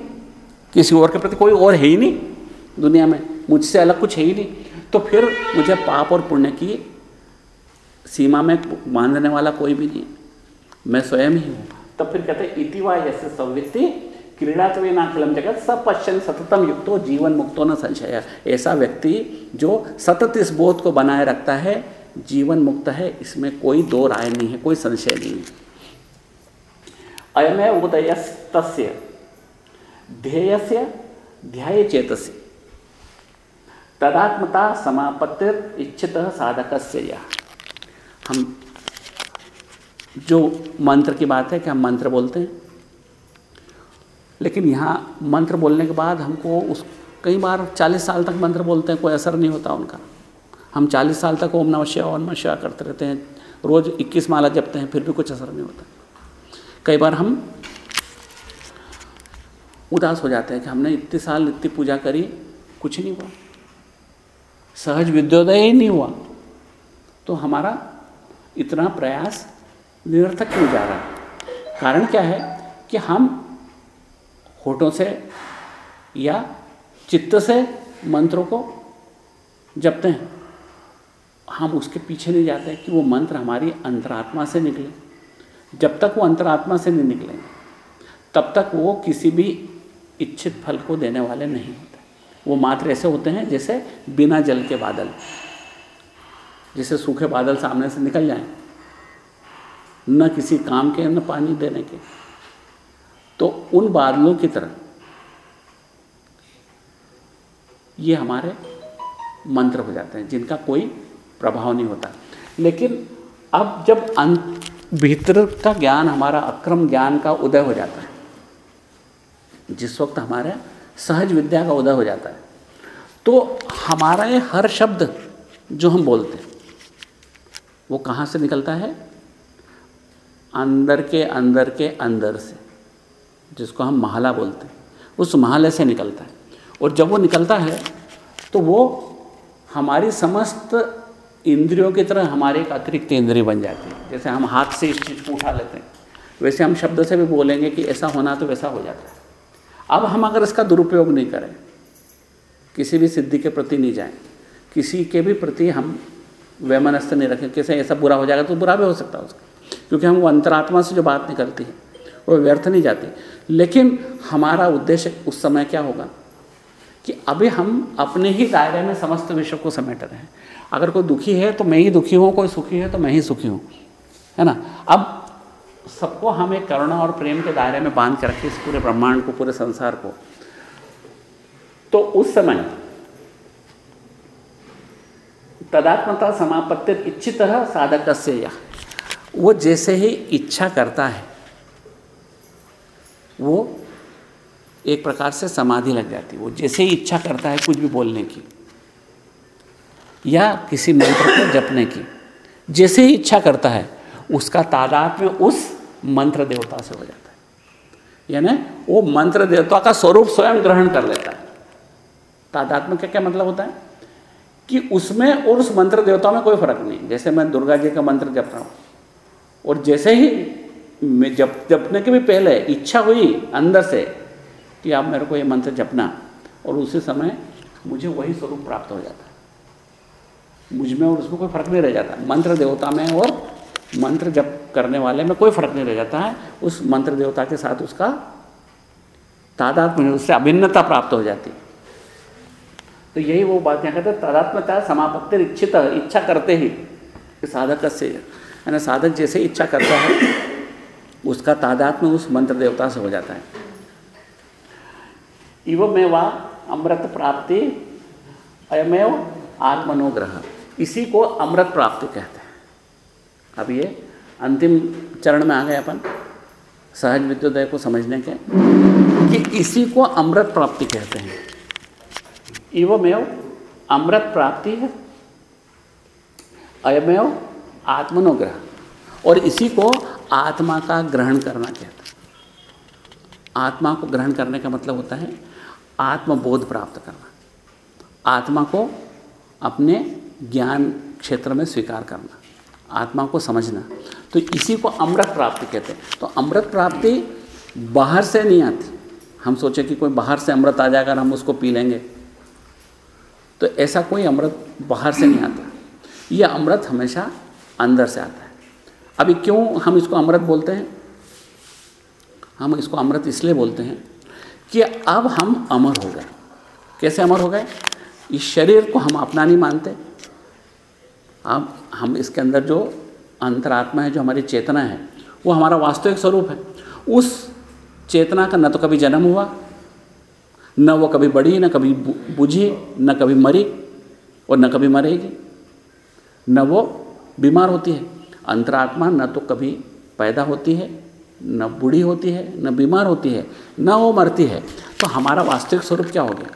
किसी और के प्रति कोई और है ही नहीं। दुनिया में। मुझसे अलग कुछ है ही नहीं। तो फिर मुझे पाप और पुण्य की सीमा में बांधने वाला कोई भी नहीं मैं स्वयं ही हूँ। तब फिर कहते हैं इतिवा यसे संवित्ति क्रीड़ात्वे नाखिलम जगत सब पश्चन सततम युक्तो जीवन मुक्तो न संशय। ऐसा व्यक्ति जो सतत इस बोध को बनाए रखता है, जीवन मुक्त है, इसमें कोई दो राय नहीं है, कोई संशय नहीं है। अयमय उदय तस्य ध्येय से ध्याय चेतसी तदात्मता समापत्तिर इच्छित साधक से यह हम जो मंत्र की बात है कि हम मंत्र बोलते हैं। लेकिन यहाँ मंत्र बोलने के बाद हमको उस कई बार 40 साल तक मंत्र बोलते हैं, कोई असर नहीं होता उनका। हम 40 साल तक ओम नमः ओम नमः करते रहते हैं। रोज़ 21 माला जपते हैं, फिर भी कुछ असर नहीं होता। कई बार हम उदास हो जाते हैं कि हमने इतने साल इतनी पूजा करी, कुछ नहीं हुआ। सहज विद्योदय ही नहीं हुआ। तो हमारा इतना प्रयास निरर्थक क्यों जा रहा है? कारण क्या है कि हम होठों से या चित्त से मंत्रों को जपते हैं। हम उसके पीछे नहीं जाते कि वो मंत्र हमारी अंतरात्मा से निकले। जब तक वो अंतरात्मा से नहीं निकलेंगे, तब तक वो किसी भी इच्छित फल को देने वाले नहीं होते। वो मात्र ऐसे होते हैं जैसे बिना जल के बादल, जैसे सूखे बादल सामने से निकल जाएँ, न किसी काम के, न पानी देने के। तो उन बादलों की तरह ये हमारे मंत्र हो जाते हैं, जिनका कोई प्रभाव नहीं होता। लेकिन अब जब अंत भीतर का ज्ञान, हमारा अक्रम ज्ञान का उदय हो जाता है, जिस वक्त हमारे सहज विद्या का उदय हो जाता है। तो हमारा ये हर शब्द जो हम बोलते हैं, वो कहाँ से निकलता है? अंदर के अंदर के अंदर से, जिसको हम महला बोलते हैं, उस महले से निकलता है। और जब वो निकलता है तो वो हमारी समस्त इंद्रियों की तरह हमारे एक अतिरिक्त इंद्रिय बन जाती है। जैसे हम हाथ से इस चीज़ को उठा लेते हैं, वैसे हम शब्द से भी बोलेंगे कि ऐसा होना तो वैसा हो जाता है। अब हम अगर इसका दुरुपयोग नहीं करें, किसी भी सिद्धि के प्रति नहीं जाएँ, किसी के भी प्रति हम वैमनस्थ नहीं रखें कैसे ऐसा बुरा हो जाएगा तो बुरा भी हो सकता है उसका। क्योंकि हम वो अंतरात्मा से जो बात निकलती है, वो व्यर्थ नहीं जाती। लेकिन हमारा उद्देश्य उस समय क्या होगा, कि अभी हम अपने ही दायरे में समस्त विश्व को समेट रहे हैं। अगर कोई दुखी है तो मैं ही दुखी हूँ, कोई सुखी है तो मैं ही सुखी हूँ। है ना? अब सबको हम करुणा और प्रेम के दायरे में बाँध के रखे इस पूरे ब्रह्मांड को, पूरे संसार को। तो उस समय तदात्मता समापत्ति इच्छित साधक से या वो जैसे ही इच्छा करता है, वो एक प्रकार से समाधि लग जाती है। वो जैसे ही इच्छा करता है कुछ भी बोलने की, या किसी मंत्र को जपने की, जैसे ही इच्छा करता है, उसका तादाद में उस मंत्र देवता से हो जाता है। यानी वो मंत्र देवता का स्वरूप स्वयं ग्रहण कर लेता है। तादात्म का क्या मतलब होता है? कि उसमें और उस मंत्र देवता में कोई फ़र्क नहीं। जैसे मैं दुर्गा जी का मंत्र जप रहा हूँ, और जैसे ही मैं जप, जपने के भी पहले इच्छा हुई अंदर से कि आप मेरे को ये मंत्र जपना, और उसी समय मुझे वही स्वरूप प्राप्त हो जाता है। मुझमें और उसमें कोई फ़र्क नहीं रह जाता। मंत्र देवता में और मंत्र जप करने वाले में कोई फ़र्क नहीं रह जाता है, उस मंत्र देवता के साथ उसका तादात्म उससे अभिन्नता प्राप्त हो जाती है। तो यही वो बात यहाँ कहते हैं तादात्मता समापत्ति इच्छित इच्छा करते ही। साधक से, यानी साधक जैसे इच्छा करता है, उसका तादात्म उस मंत्र देवता से हो जाता है। इव में वा अमृत प्राप्ति अयमेव आत्मनोग्रह। इसी को अमृत प्राप्ति कहते हैं। अब ये अंतिम चरण में आ गए अपन। सहज विद्योदय को समझने के। कि इसी को अमृत प्राप्ति कहते हैं। इवमेव अमृत प्राप्ति है। अयमेव आत्मनोग्रह। और इसी को आत्मा का ग्रहण करना कहते हैं। आत्मा को ग्रहण करने का मतलब होता है आत्मबोध प्राप्त करना। आत्मा को अपने ज्ञान क्षेत्र में स्वीकार करना। आत्मा को समझना। तो इसी को अमृत प्राप्ति कहते हैं। तो अमृत प्राप्ति बाहर से नहीं आती। हम सोचे कि कोई बाहर से अमृत आ जाएगा हम उसको पी लेंगे। तो ऐसा कोई अमृत बाहर से नहीं आता। यह अमृत हमेशा अंदर से आता है। अभी क्यों हम इसको अमृत बोलते हैं? हम इसको अमृत इसलिए बोलते हैं कि अब हम अमर हो गए। कैसे अमर हो गए? इस शरीर को हम अपना नहीं मानते। अब हम इसके अंदर जो अंतरात्मा है, जो हमारी चेतना है, वो हमारा वास्तविक स्वरूप है। उस चेतना का न तो कभी जन्म हुआ, न वो कभी बढ़ी न कभी बुझी, न कभी मरी और न कभी मरेगी। न वो बीमार होती है। अंतरात्मा न तो कभी पैदा होती है, न बूढ़ी होती है, न बीमार होती है, न वो मरती है। तो हमारा वास्तविक स्वरूप क्या हो गया?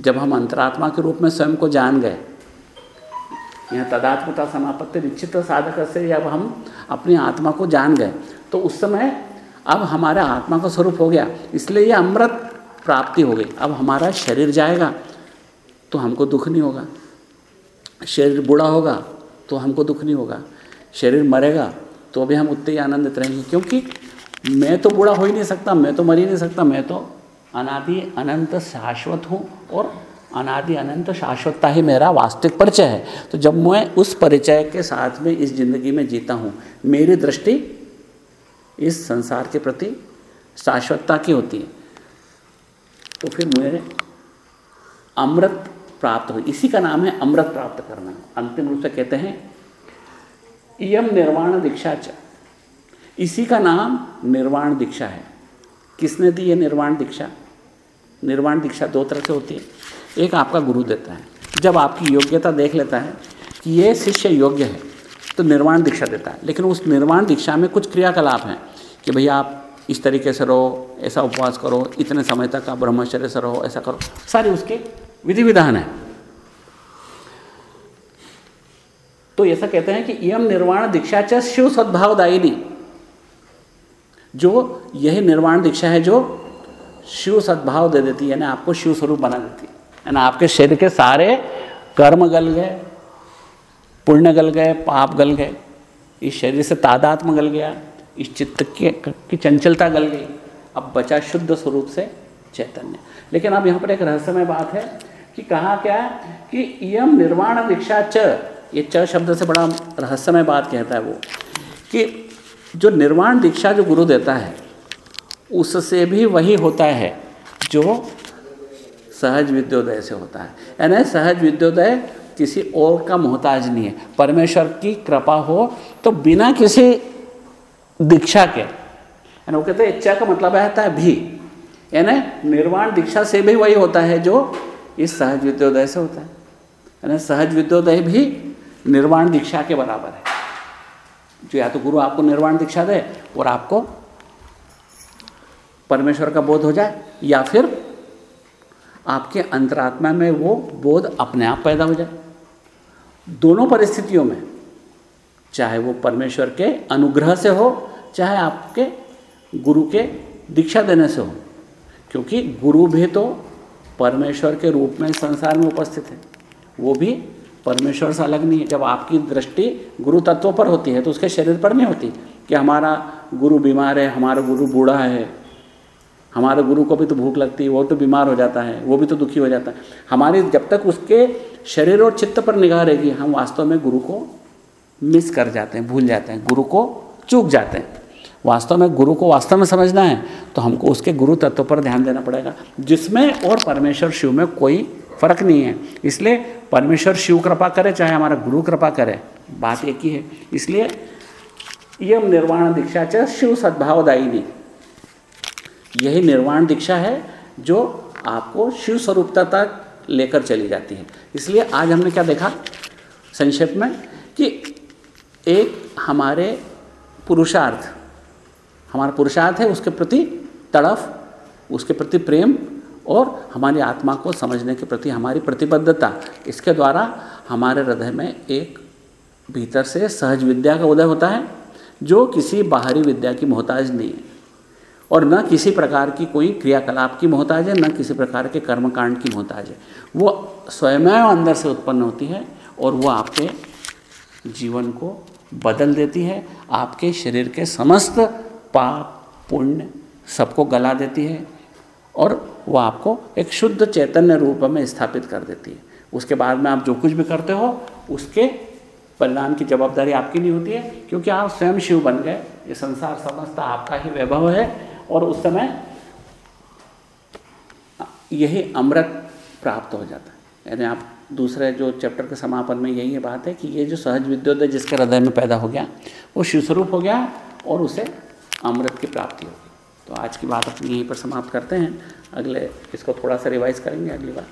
जब हम अंतरात्मा के रूप में स्वयं को जान गए यहाँ तदात्मता समापत्ति निश्चित साधक से जब हम अपनी आत्मा को जान गए। तो उस समय अब हमारा आत्मा का स्वरूप हो गया। इसलिए ये अमृत प्राप्ति हो गई। अब हमारा शरीर जाएगा तो हमको दुख नहीं होगा। शरीर बूढ़ा होगा तो हमको दुख नहीं होगा। शरीर मरेगा तो भी हम उतने ही आनंदित रहेंगे। क्योंकि मैं तो बूढ़ा हो ही नहीं सकता, मैं तो मर ही नहीं सकता, मैं तो अनादि अनंत शाश्वत हूँ और अनादि अनंत शाश्वतता ही मेरा वास्तविक परिचय है। तो जब मैं उस परिचय के साथ में इस ज़िंदगी में जीता हूँ, मेरी दृष्टि इस संसार के प्रति शाश्वतता की होती है। तो फिर मुझे अमृत प्राप्त हो। इसी का नाम है अमृत प्राप्त करना। अंतिम रूप से कहते हैं यम निर्वाण दीक्षा च। इसी का नाम निर्वाण दीक्षा है। किसने दी ये निर्वाण दीक्षा? निर्वाण दीक्षा दो तरह से होती है। एक आपका गुरु देता है। जब आपकी योग्यता देख लेता है कि ये शिष्य योग्य है तो निर्वाण दीक्षा देता है। लेकिन उस निर्वाण दीक्षा में कुछ क्रियाकलाप हैं कि भैया आप इस तरीके से रहो, ऐसा उपवास करो, इतने समय तक आप ब्रह्मचर्य से रहो, ऐसा करो। सारे उसके विधि विधान है। तो ऐसा कहते हैं कि यम निर्वाण दीक्षा च शिव सद्भावदायिनी जो यही निर्वाण दीक्षा है जो शिव सद्भाव दे देती है, यानी आपको शिव स्वरूप बना देती है। यानी आपके शरीर के सारे कर्म गल गए, पुण्य गल गए, पाप गल गए। इस शरीर से तादात्म गल गया, इस चित्त के, की चंचलता गल गई। अब बचा शुद्ध स्वरूप से चैतन्य। लेकिन अब यहाँ पर एक रहस्यमय बात है कि कहा क्या है कि यम निर्वाण दीक्षा च, ये च शब्द से बड़ा रहस्यमय बात कहता है वो, कि जो निर्वाण दीक्षा जो गुरु देता है, उससे भी वही होता है जो सहज विद्योदय से होता है। यानी सहज विद्योदय किसी और का मोहताज नहीं है। परमेश्वर की कृपा हो तो बिना किसी दीक्षा के, यानी वो कहते हैं, इच्छा का मतलब रहता है भी। यानी निर्वाण दीक्षा से भी वही होता है जो इस सहज विद्योदय से होता है। यानी सहज विद्योदय भी निर्वाण दीक्षा के बराबर है। जो या तो गुरु आपको निर्वाण दीक्षा दे और आपको परमेश्वर का बोध हो जाए, या फिर आपके अंतरात्मा में वो बोध अपने आप पैदा हो जाए। दोनों परिस्थितियों में, चाहे वो परमेश्वर के अनुग्रह से हो, चाहे आपके गुरु के दीक्षा देने से हो, क्योंकि गुरु भी तो परमेश्वर के रूप में संसार में उपस्थित है। वो भी परमेश्वर से अलग नहीं है। जब आपकी दृष्टि गुरु तत्व पर होती है तो उसके शरीर पर नहीं होती कि हमारा गुरु बीमार है, हमारा गुरु बूढ़ा है हमारे गुरु को भी तो भूख लगती है, वो तो बीमार हो जाता है, वो भी तो दुखी हो जाता है। हमारी जब तक उसके शरीर और चित्त पर निगाह रहेगी, हम वास्तव में गुरु को मिस कर जाते हैं, भूल जाते हैं, गुरु को चूक जाते हैं। वास्तव में गुरु को वास्तव में समझना है तो हमको उसके गुरु तत्व पर ध्यान देना पड़ेगा, जिसमें और परमेश्वर शिव में कोई फ़र्क नहीं है। इसलिए परमेश्वर शिव कृपा करे, चाहे हमारा गुरु कृपा करे, बात एक ही है। इसलिए यम निर्वाण दीक्षा च शिव सद्भावदायिनी। यही निर्वाण दीक्षा है जो आपको शिव स्वरूपता तक लेकर चली जाती है। इसलिए आज हमने क्या देखा? संक्षेप में कि एक हमारे पुरुषार्थ, हमारा पुरुषार्थ है उसके प्रति तड़फ, उसके प्रति प्रेम और हमारी आत्मा को समझने के प्रति हमारी प्रतिबद्धता। इसके द्वारा हमारे हृदय में एक भीतर से सहज विद्या का उदय होता है, जो किसी बाहरी विद्या की मोहताज नहीं है। और न किसी प्रकार की कोई क्रियाकलाप की मोहताज है, न किसी प्रकार के कर्मकांड की मोहताज है। वो स्वयं अंदर से उत्पन्न होती है और वो आपके जीवन को बदल देती है, आपके शरीर के समस्त पाप, पुण्य सबको गला देती है और वो आपको एक शुद्ध चैतन्य रूप में स्थापित कर देती है। उसके बाद में आप जो कुछ भी करते हो, उसके परिणाम की जवाबदारी आपकी नहीं होती है, क्योंकि आप स्वयं शिव बन गए। ये संसार समस्त आपका ही वैभव है और उस समय यही अमृत प्राप्त हो जाता है। यानी आप दूसरे जो चैप्टर के समापन में यही बात है कि ये जो सहज विद्योदय जिसके हृदय में पैदा हो गया, वो शिवस्वरूप हो गया और उसे अमृत की प्राप्ति होगी तो आज की बात अपनी यहीं पर समाप्त करते हैं। अगले इसको थोड़ा सा रिवाइज करेंगे, अगली बार।